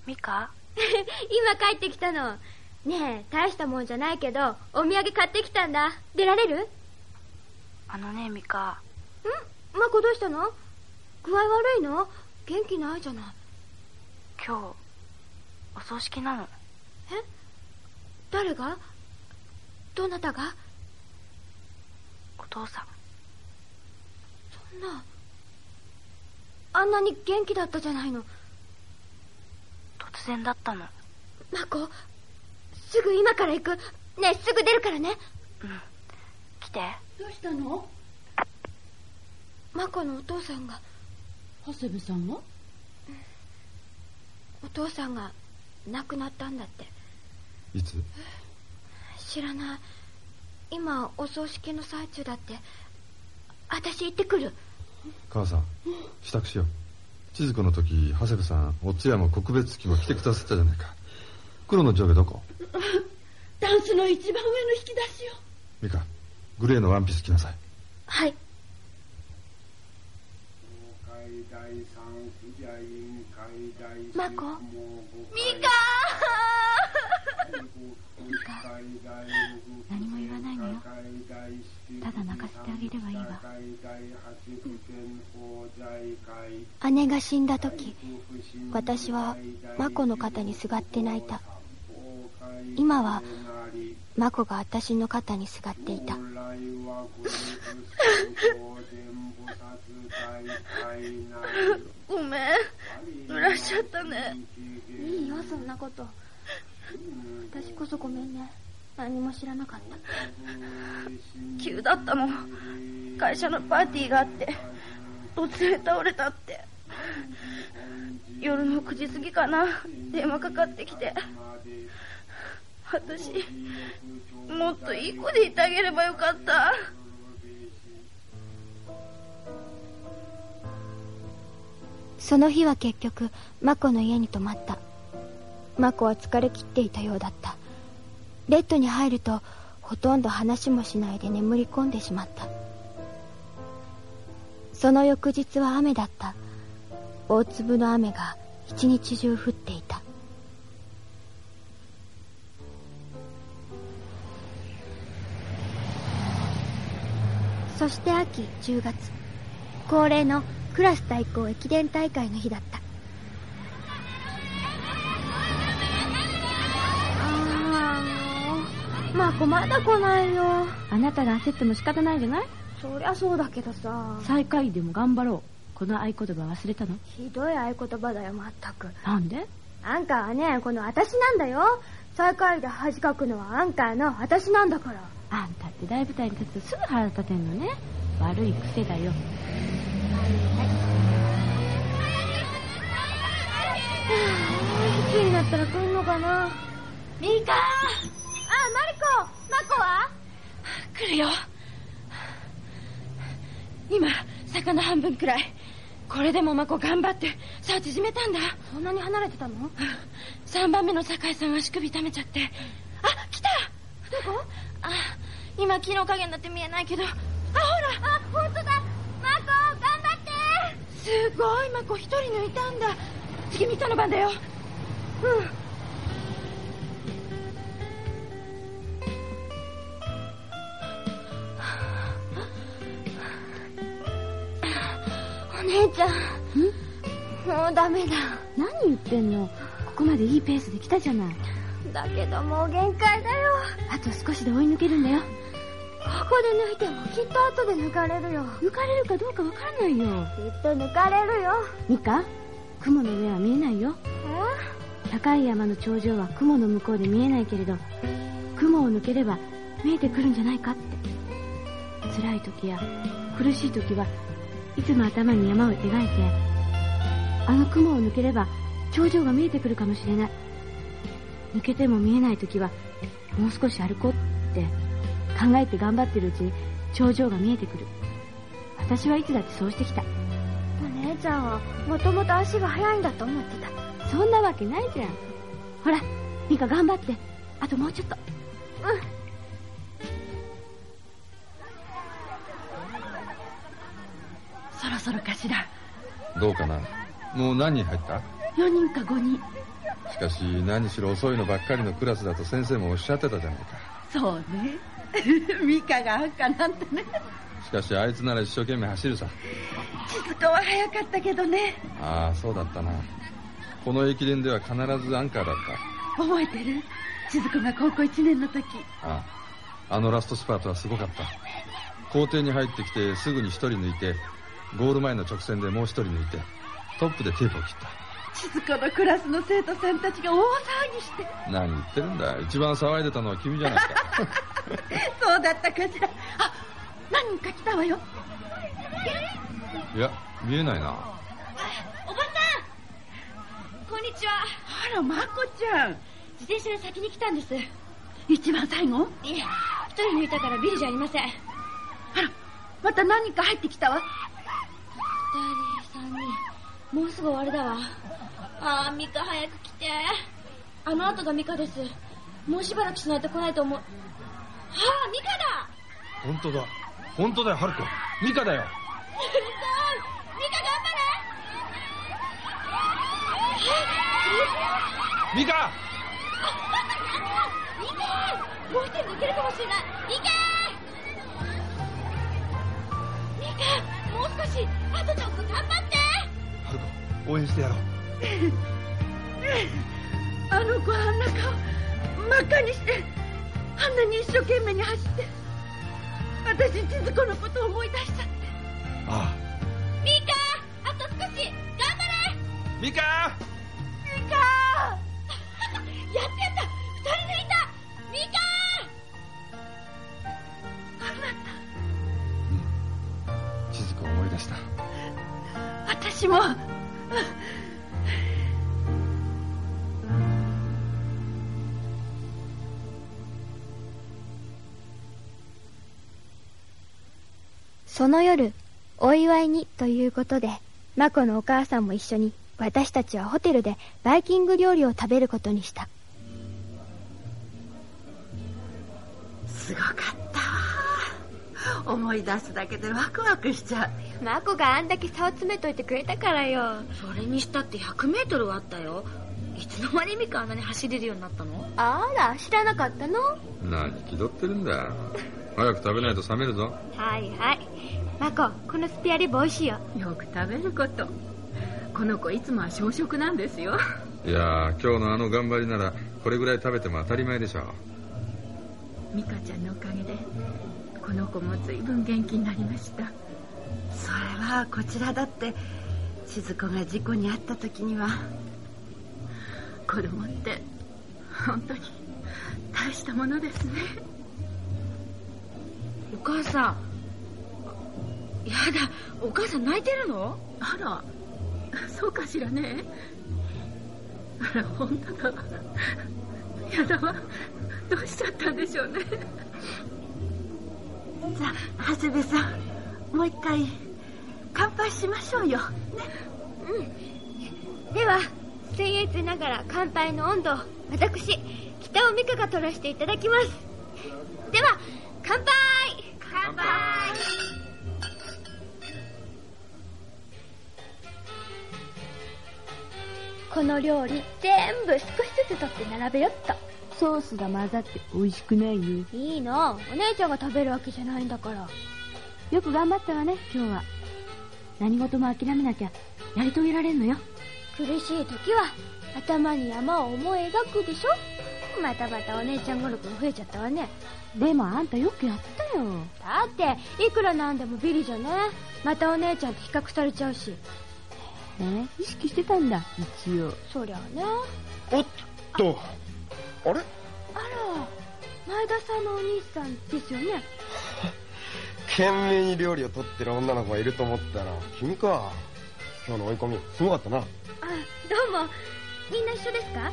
ミカ 今帰ってきたの。ねえ大したもんじゃないけどお土産買ってきたんだ。出られる？あのねミカん？マコどうしたの？具合悪いの？元気ないじゃない。今日お葬式なの。え誰が？どなたが？お父さん。そんな。あんなに元気だったじゃないの。突然だったの。マコすぐ今から行く。ねえすぐ出るからね。うん。来て。どうしたの？マコのお父さんが。長谷部さんが？お父さんが亡くなったんだっていつ？知らない。今お葬式の最中だって。私行ってくる。母さん支度しよう。千鶴子の時長谷部さんお通夜も告別式も来てくださったじゃないか。黒の上下どこ？ダンスの一番上の引き出しよ。ミカグレーのワンピース着なさい。はい。マコミカ何も言わないのよ。ただ泣かせてあげればいいわ。姉が死んだ時私は眞子の肩にすがって泣いた。今は眞子が私の肩にすがっていた。ごめん。濡らしちゃったね。いいよそんなこと私こそごめんね。何も知らなかった。急だったの会社のパーティーがあって突然倒れたって。夜の9時過ぎかな。電話かかってきて。私もっといい子でいてあげればよかった。その日は結局眞子の家に泊まった。眞子は疲れ切っていたようだった。ベッドに入るとほとんど話もしないで眠り込んでしまった。その翌日は雨だった。大粒の雨が一日中降っていた。そして秋10月恒例のクラス対抗駅伝大会の日だった。あもうマコまだ来ないよ。あなたが焦っても仕方ないじゃない？そりゃそうだけどさ。最下位でも頑張ろう。この合言葉忘れたの？ひどい合言葉だよまったく。なんで？アンカーはねこの私なんだよ。最下位で恥かくのはアンカーの私なんだから。あんたって大舞台に立つとすぐ腹立てんのね。悪い癖だよ。い。つになったら来んのかなミカあマリコマコは？来るよ。今魚半分くらい。これでもマコ頑張ってさあ縮めたんだ。そんなに離れてたの？3番目の酒井さん足首痛めちゃって。あ来た！どこ？あ今木の影になって見えないけど。あほら！あ本当だ。マコ頑張って。すごいマコ一人抜いたんだ。次ミカの番だよ。うん姉ちゃん。もうダメだ。何言ってんの？ここまでいいペースで来たじゃない。だけどもう限界だよ。あと少しで追い抜けるんだよ。ここで抜いてもきっと後で抜かれるよ。抜かれるかどうかわからないよ。きっと抜かれるよ。ミカ？雲の上は見えないよ。高い山の頂上は雲の向こうで見えないけれど雲を抜ければ見えてくるんじゃないかって。辛い時や苦しい時はいつも頭に山を描いてあの雲を抜ければ頂上が見えてくるかもしれない。抜けても見えない時はもう少し歩こうって考えて頑張ってるうちに頂上が見えてくる。私はいつだってそうしてきた。お姉ちゃんはもともと足が速いんだと思ってた。そんなわけないじゃん。ほらミカ頑張って。あともうちょっと。うんそろそろかしら。どうかな？もう何人入った？4人か5人。しかし何しろ遅いのばっかりのクラスだと先生もおっしゃってたじゃないか。そうね。ミカがアンカなんてね。しかしあいつなら一生懸命走るさ。静子は早かったけどね。ああそうだったな。この駅伝では必ずアンカーだっ覚えてる？静子が高校1年の時。たあああのラストスパートはすごかった。校庭に入ってきてすぐに一人抜いてゴール前の直線でもう一人抜いてトップでテープを切った。静子のクラスの生徒さんたちが大騒ぎして。何言ってるんだ一番騒いでたのは君じゃないか。そうだったかしら。あ何人か来たわよ。いや見えないな。おばさん。こんにちは。あらまこちゃん。自転車で先に来たんです。一番最後？いえ一人抜いたからビリじゃありません。あらまた何人か入ってきたわ。二人三人もうすぐ終わりだわ。ああミカ早く来て。あの後がミカです。もうしばらくしないと来ないと思う。はあミカだ。本当だ。本当だよハルコミカだよ。ミカ頑張れ。ミカ。もう一人いけるかもしれない。行けミカもう少しあとちょっと頑張って。ハルコ応援してやろう。あの子あんな顔真っ赤にしてあんなに一生懸命に走って私千鶴子のことを思い出しちゃって。あミカあと少し頑張れ。ミカミカ やってやった私もその夜、お祝いにということで、マコのお母さんも一緒に私たちはホテルでバイキング料理を食べることにした。すごかった 思い出すだけでワクワクしちゃう。マコがあんだけ差を詰めといてくれたからよ。それにしたって100メートルはあったよ。いつの間にミカあんなに走れるようになったの？あら、知らなかったの？何気取ってるんだ。早く食べないと冷めるぞ。はいはい。マコ、このスペアリブ美味しいよ。よく食べること。この子いつもは小食なんですよ。いやー今日のあの頑張りならこれぐらい食べても当たり前でしょ。美香ちゃんのおかげでこの子も随分元気になりました。それはこちらだって静子が事故に遭った時には子供って本当に大したものですね。お母さんやだお母さん泣いてるの？あらそうかしらね。あら本当だ。わやだわ。どうしちゃったんでしょうねじゃあ長谷部さんもう一回乾杯しましょうようん。では、僭越ながら乾杯の温度を私、北尾美香が取らせていただきます。では、乾杯乾杯この料理全部少しずつ取って並べよっと。ソースが混ざって美味しくないよ。いいの。お姉ちゃんが食べるわけじゃないんだから。よく頑張ったわね、今日は。何事も諦めなきゃ、やり遂げられんのよ。苦しい時は、頭に山を思い描くでしょまたまたお姉ちゃん語録が増えちゃったわね。でもあんたよくやったよ。だって、いくらなんでもビリじゃね。またお姉ちゃんと比較されちゃうし。え意識してたんだ、一応。そりゃあね。おっとあれ？あら、前田さんのお兄さんですよね？懸命に料理を取ってる女の子がいると思ったら君か。今日の追い込みすごかったな。あ、どうも。みんな一緒ですか？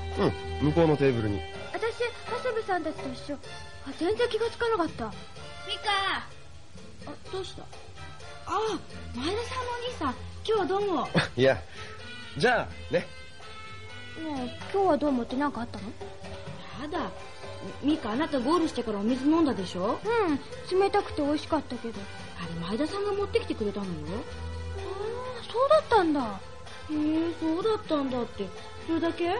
うん向こうのテーブルに。私、長谷部さんたちと一緒。あ、全然気がつかなかった。ミカ。あどうした？ああ前田さんのお兄さん。今日はどうも。いやじゃあね。ねえ、今日はどうもって何かあったの？やだミカあなたゴールしてからお水飲んだでしょ？うん、冷たくて美味しかったけど。あれ前田さんが持ってきてくれたのよ。ああ、そうだったんだ。へえそうだったんだって。それだけ？うんいい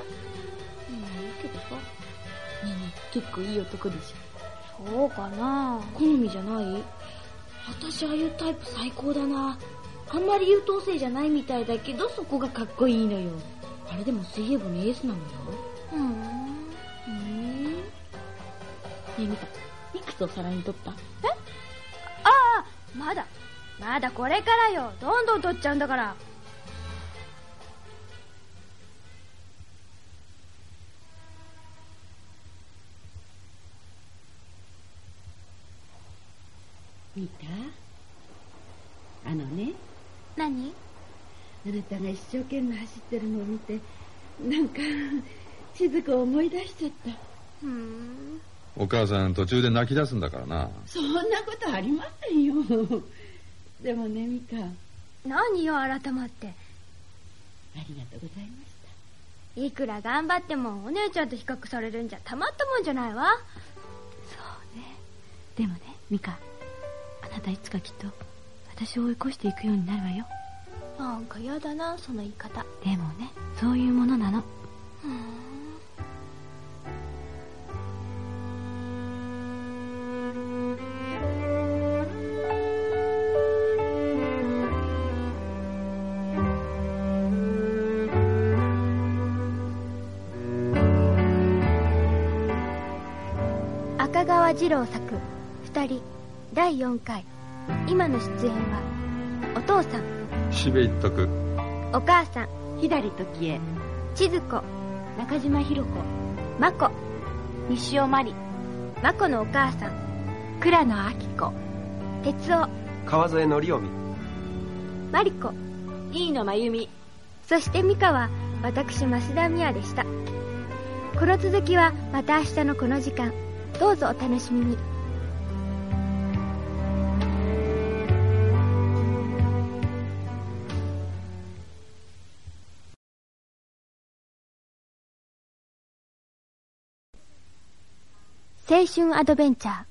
けどさ。ねえねえ結構いい男でしょ。そうかな。好みじゃない？私ああいうタイプ最高だな。あんまり優等生じゃないみたいだけどそこがかっこいいのよ。あれでも水泳部のエースなのよ。うん。ねえミカいくつお皿に取った？ああ、まだ。まだこれからよ。どんどん取っちゃうんだから。ミカあのね何？あなたが一生懸命走ってるのを見てなんか静子を思い出しちゃったうん。お母さん途中で泣き出すんだからなそんなことありませんよでもねミカあ何よ、改まって。りがとうございましいくら頑張ってもお姉ちゃんと比較されるんじゃたまったもんじゃないわ。そうね。でもね、ミカ、あなたいつかきっと私を追い越していくようになるわよ。なんか嫌だな、その言い方。でもね、そういうものなの。うん川二郎作二人第4回。今の出演はお父さん。岸辺一徳。お母さん。左時江千鶴子。中島ひろ子。真子。西尾真理。真子のお母さん。倉野明子。哲夫。川添則臣。真理子。飯野真由美そして美香は私増田美也でした。この続きはまた明日のこの時間どうぞお楽しみに。青春アドベンチャー。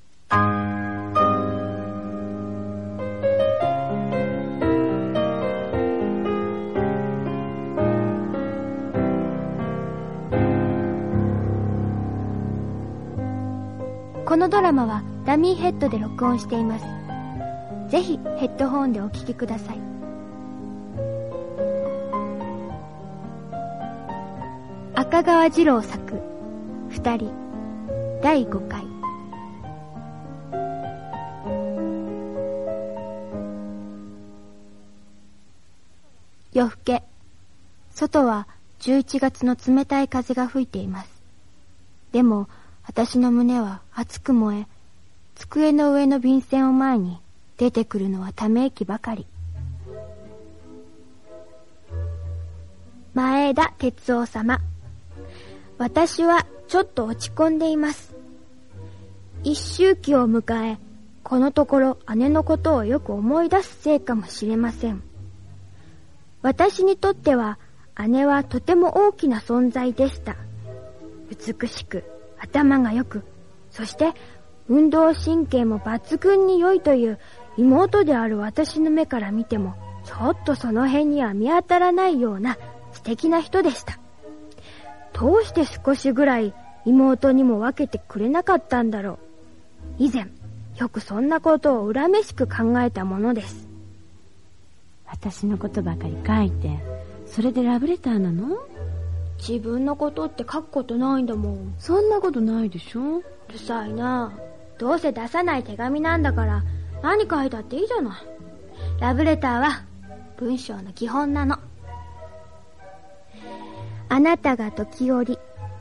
のドラマはダミーヘッドで録音しています。ぜひヘッドホンでお聞きください。赤川次郎作、二人、第5回。夜更け、外は11月の冷たい風が吹いています。でも、私の胸は熱く燃え、机の上の便箋を前に出てくるのはため息ばかり。前田哲夫様。私はちょっと落ち込んでいます。一周期を迎え、このところ姉のことをよく思い出すせいかもしれません。私にとっては姉はとても大きな存在でした。美しく、頭が良く、そして運動神経も抜群に良いという妹である私の目から見ても、ちょっとその辺には見当たらないような素敵な人でした。どうして少しぐらい妹にも分けてくれなかったんだろう。以前、よくそんなことを恨めしく考えたものです。私のことばかり書いてそれでラブレターなの？自分のことって書くことないんだもん。そんなことないでしょ？うるさいなどうせ出さない手紙なんだから、何書いたっていいじゃない。ラブレターは文章の基本なの。あなたが時折、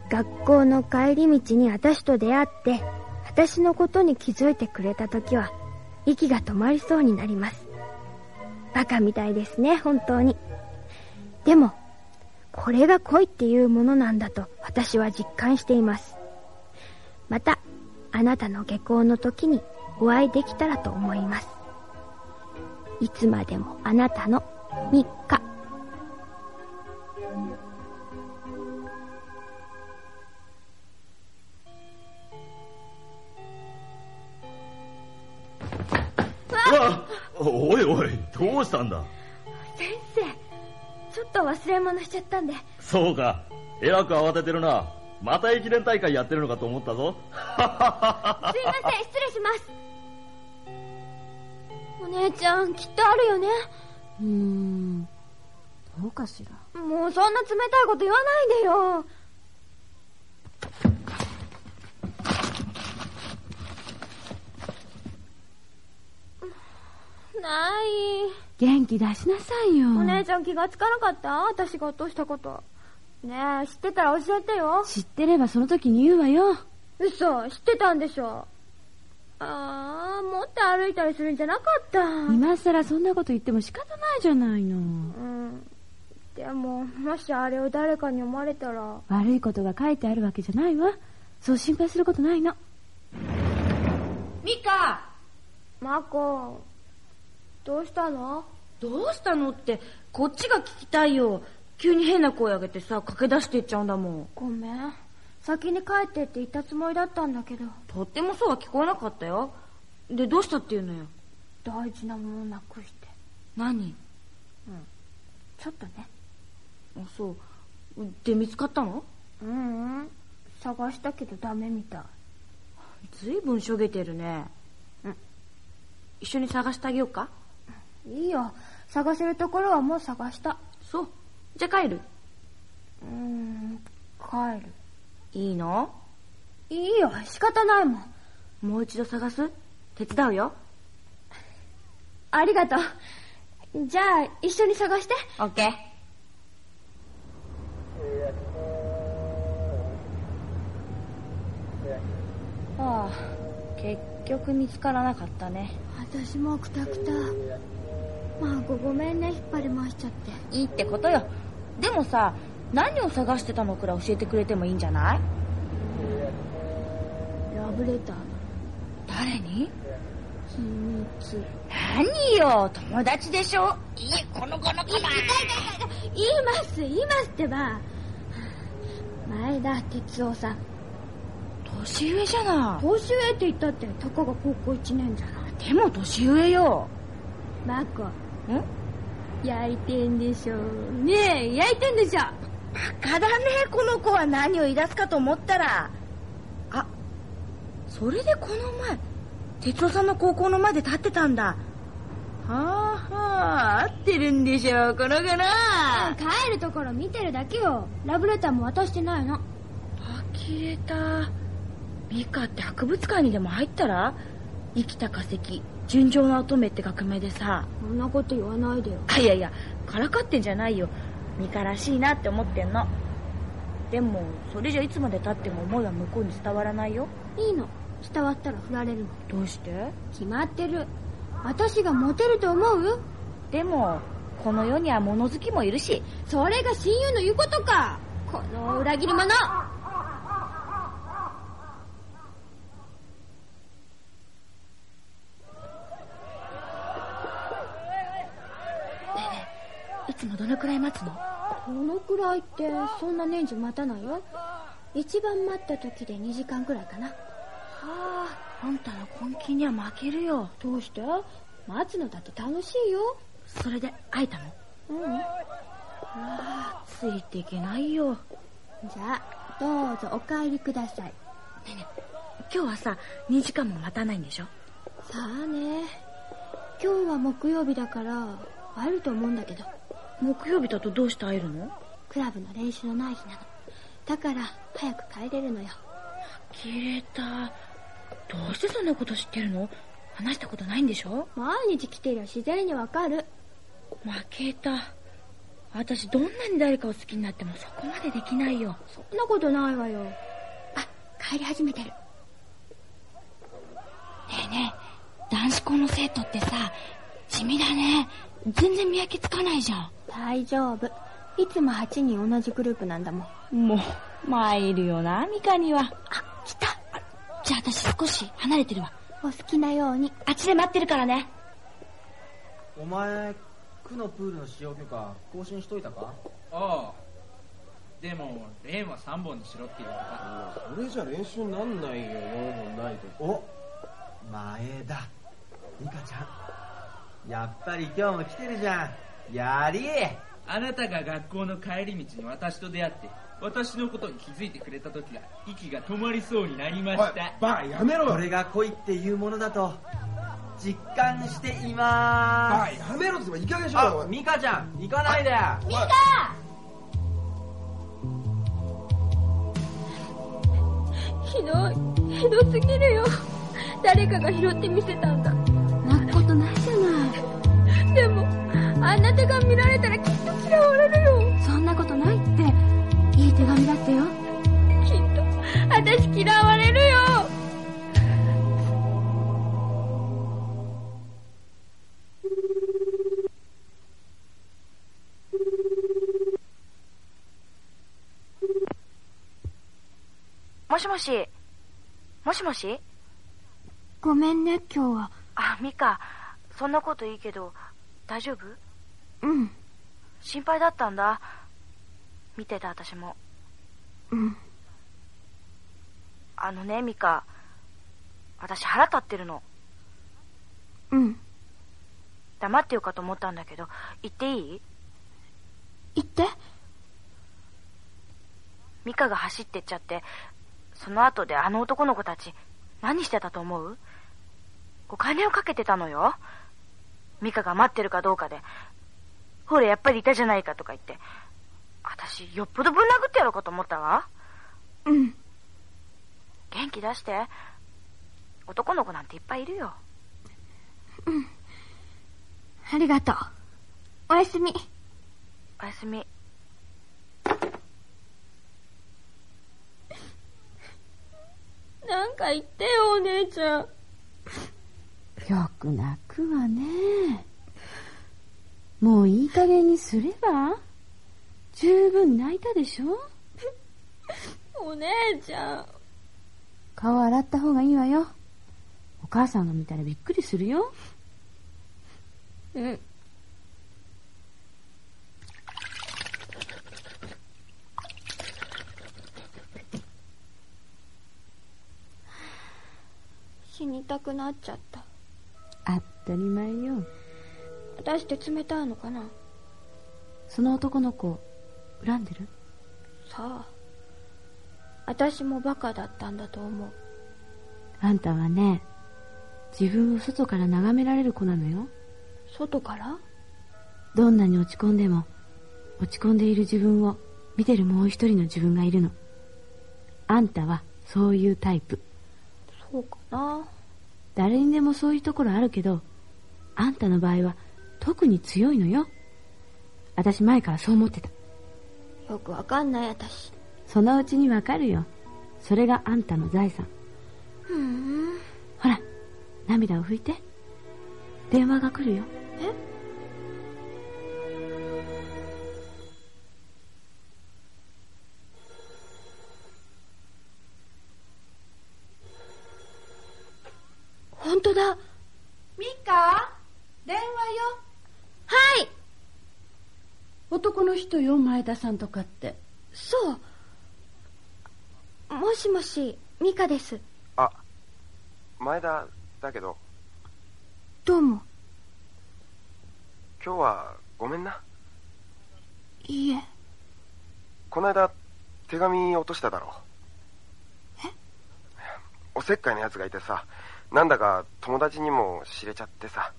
学校の帰り道に私と出会って、私のことに気づいてくれた時は、息が止まりそうになります。バカみたいですね、本当に。でも、これが恋っていうものなんだと私は実感しています。また、あなたの下校の時にお会いできたらと思います。いつまでもあなたの日課。うわおいおいどうしたんだ？先生、っと忘れ物しちゃったんで。そうかえらく慌ててるなまた駅伝大会やってるのかと思ったぞ すいません、失礼します。お姉ちゃん、きっとあるよね。うーんどうかしらもうそんな冷たいこと言わないでよ。ない。元気出しなさいよお姉ちゃん気がつかなかった？私が落としたこと。ねえ、知ってたら教えてよ。知ってればその時に言うわよ嘘、知ってたんでしょ？ああ、持って歩いたりするんじゃなかった。今さらそんなこと言っても仕方ないじゃないのうん。でも、もしあれを誰かに思われたら。悪いことが書いてあるわけじゃないわそう心配することないのミカマコ、どうしたの？どうしたのって、こっちが聞きたいよ。急に変な声上げてさ、駆け出していっちゃうんだもん。ごめん。先に帰ってって言ったつもりだったんだけど。とってもそうは聞こえなかったよ。で、どうしたっていうのよ？大事なものなくして。何？うん。ちょっとね。あ、そう。で、見つかったの？うんうん。探したけどダメみたい。ずいぶんしょげてるね。うん。一緒に探してあげようかいいよ。探せるところはもう探した。そう。じゃあ帰るうーん、帰る。いいの？いいよ、仕方ないもん。もう一度探す？手伝うよ。ありがとう。じゃあ、一緒に探して。オッケー。ああ、結局見つからなかったね。私もくたくた。まあ、ごごめんね、引っ張り回しちゃって。いいってことよ。でもさ、何を探してたのくらい教えてくれてもいいんじゃない？ラブレター。誰に？秘密。何よ、友達でしょ？いい、この子の子だ。言います、言いますってば。前田哲夫さん。年上じゃない。年上って言ったって、たかが高校1年じゃない。でも年上よ。マコ。ん？焼いてんでしょ。ねえ、焼いてんでしょ。バカだね、この子は何を言い出すかと思ったら。あ、それでこの前、哲夫さんの高校の前で立ってたんだ。はあはあ、合ってるんでしょう、この子な。帰るところ見てるだけよ。ラブレターも渡してないの。呆れた。ミカって博物館にでも入ったら？生きた化石、純情な乙女って学名でさ。そんなこと言わないでよ。あいやいや、からかってんじゃないよ。ミカらしいなって思ってんの。でも、それじゃいつまで経っても思いは向こうに伝わらないよ。いいの。伝わったら振られるの。どうして？決まってる。私がモテると思う？でも、この世には物好きもいるし。それが親友の言うことかこの裏切り者いつもどのくらい待つの。どのくらいってそんな年中待たないよ。一番待った時で2時間くらいかな。はああんたの根気には負けるよ。どうして？待つのだと楽しいよ。それで会えたの？うん。ああついていけないよ。じゃあどうぞお帰りください。ねえねえ今日はさ2時間も待たないんでしょ？さあね。今日は木曜日だから会えると思うんだけど木曜日だとどうして会えるの？クラブの練習のない日なの。だから早く帰れるのよ。呆れた。どうしてそんなこと知ってるの？話したことないんでしょ？毎日来てりゃ自然にわかる。負けた。私どんなに誰かを好きになってもそこまでできないよ。そんなことないわよ。あ帰り始めてる。ねえねえ男子校の生徒ってさ地味だね全然見分けつかないじゃん。大丈夫。いつも8人同じグループなんだもん。もう参るよなミカには。あ来た。じゃあ私少し離れてるわ。お好きなように。あっちで待ってるからね。お前区のプールの使用許可更新しといたか？ああ。でもレーンは3本にしろって言われた。それじゃ練習なんないよ。4本ないと。お前だ。リカちゃんやっぱり今日も来てるじゃん。やりあなたが学校の帰り道に私と出会って私のことに気づいてくれた時は息が止まりそうになりました。バーやめろこれが恋っていうものだと実感していまーす。バーやめろっていい加減にしろあミカちゃん行かないで。ミカ。ひどい。ひどすぎるよ。誰かが拾ってみせたんだ。泣くことないじゃないでもあなたが見られたらきっと嫌われるよ。そんなことないって。いい手紙だったよ。きっと私嫌われるよ。もしもし。もしもし？ごめんね今日は。あミカ。そんなこといいけど大丈夫？うん。心配だったんだ。見てた私も。うん。あのねミカ。私腹立ってるの。うん。黙ってようかと思ったんだけど。言っていい？言って。ミカが走ってっちゃって。その後であの男の子たち何してたと思う？お金をかけてたのよミカが待ってるかどうかでほらやっぱりいたじゃないかとか言って私よっぽどぶん殴ってやろうかと思ったわうん元気出して。男の子なんていっぱいいるようん。ありがとう。おやすみ。おやすみ。なんか言ってよお姉ちゃんよく泣くわね。もういい加減にすれば十分泣いたでしょ？お姉ちゃん。顔洗った方がいいわよ。お母さんが見たらびっくりするよ。うん。死にたくなっちゃった当たり前よ。私って冷たいのかな？その男の子恨んでる？さあ私もバカだったんだと思う。あんたはね自分を外から眺められる子なのよ。外から？どんなに落ち込んでも落ち込んでいる自分を見てるもう一人の自分がいるの。あんたはそういうタイプ。そうかな誰にでもそういうところあるけどあんたの場合は特に強いのよ。私前からそう思ってた。よくわかんない私。そのうちにわかるよ。それがあんたの財産。ふん。ほら涙を拭いて。電話が来るよ。え？電話よ。はい。男の人よ前田さんとかって。そう。もしもしミカです。あ前田だけど。どうも。今日はごめんな。いいえ。この間手紙落としただろ。おせっかいなやつがいてさなんだか友達にも知れちゃってさ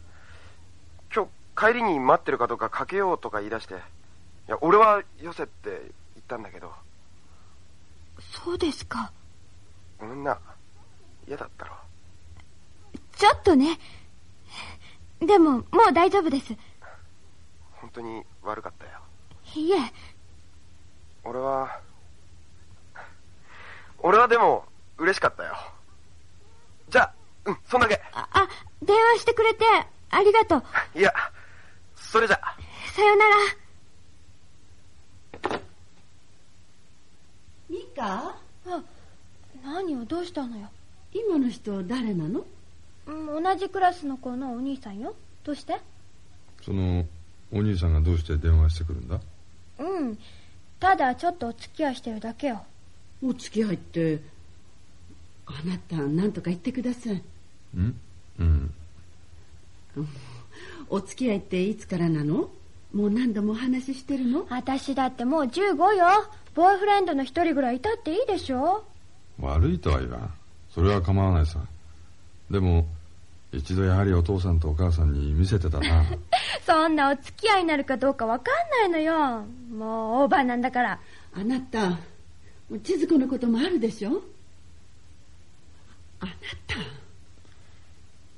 帰りに待ってるかどうかかけようとか言い出して。いや俺はよせって言ったんだけど。そうですか。ごめんな。嫌だったろ。ちょっとね。でももう大丈夫です。本当に悪かったよ。いえ。俺は俺はでも嬉しかったよ。じゃあうんそんだけ。ああ電話してくれてありがとう。いやそれじゃさよなら。ミカ？あ何よどうしたのよ？今の人誰なの？うん同じクラスの子のお兄さんよ。どうして？そのお兄さんがどうして電話してくるんだ？うん。ただちょっとお付き合いしてるだけよ。お付き合いってあなた何とか言ってください。うん。うんお付き合いっていつからなの？もう何度もお話ししてるの？私だってもう15よ。ボーイフレンドの一人ぐらいいたっていいでしょ？悪いとは言わん。それは構わないさ。でも一度やはりお父さんとお母さんに見せてたな。そんなお付き合いになるかどうかわかんないのよ。もうオーバーなんだから。あなた千鶴子のこともあるでしょ？あなた。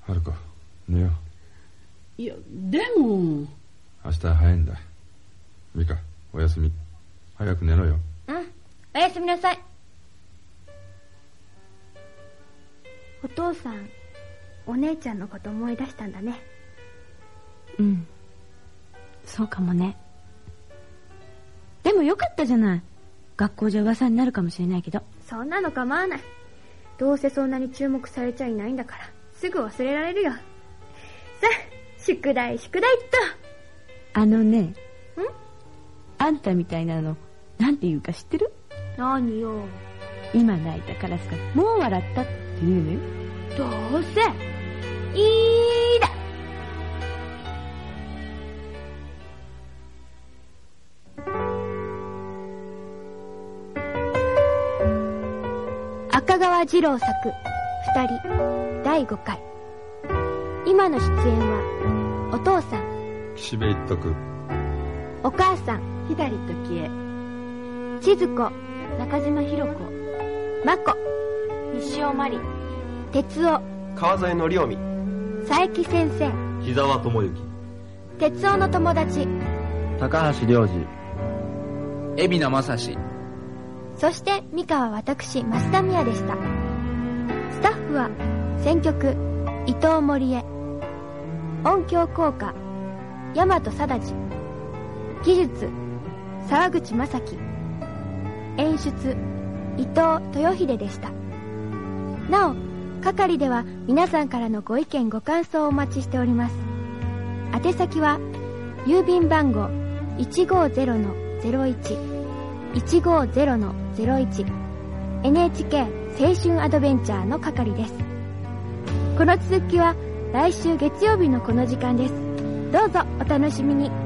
春子寝よいやでも。う明日は早いんだ。美香おやすみ。早く寝ろよ。うんおやすみなさい。お父さんお姉ちゃんのこと思い出したんだね。うん。そうかもね。でもよかったじゃない。学校じゃ噂になるかもしれないけど。そんなの構わない。どうせそんなに注目されちゃいないんだからすぐ忘れられるよ。さあ宿題宿題っあのねん？あんたみたいなのなんて言うか知ってる？と何よ。今泣いたカラスがもう笑ったって言うのよ。どうせ。いいだ。赤川次郎作「二人」第5回今の出演はお父さん。岸辺一徳。お母さん左時江千鶴子中島ひろ子。真子西尾まり哲夫。川添則臣。佐伯先生。木沢智之。哲夫の友達。高橋良二。海老名正史。そしてミカは私増田美也でした。スタッフは選曲伊藤森江音響効果。大和貞治技術。沢口正樹。演出。伊藤豊秀でした。なお係では皆さんからのご意見ご感想をお待ちしております。宛先は郵便番号150-01 150-01 NHK 青春アドベンチャーの係です。この続きは来週月曜日のこの時間です。どうぞお楽しみに。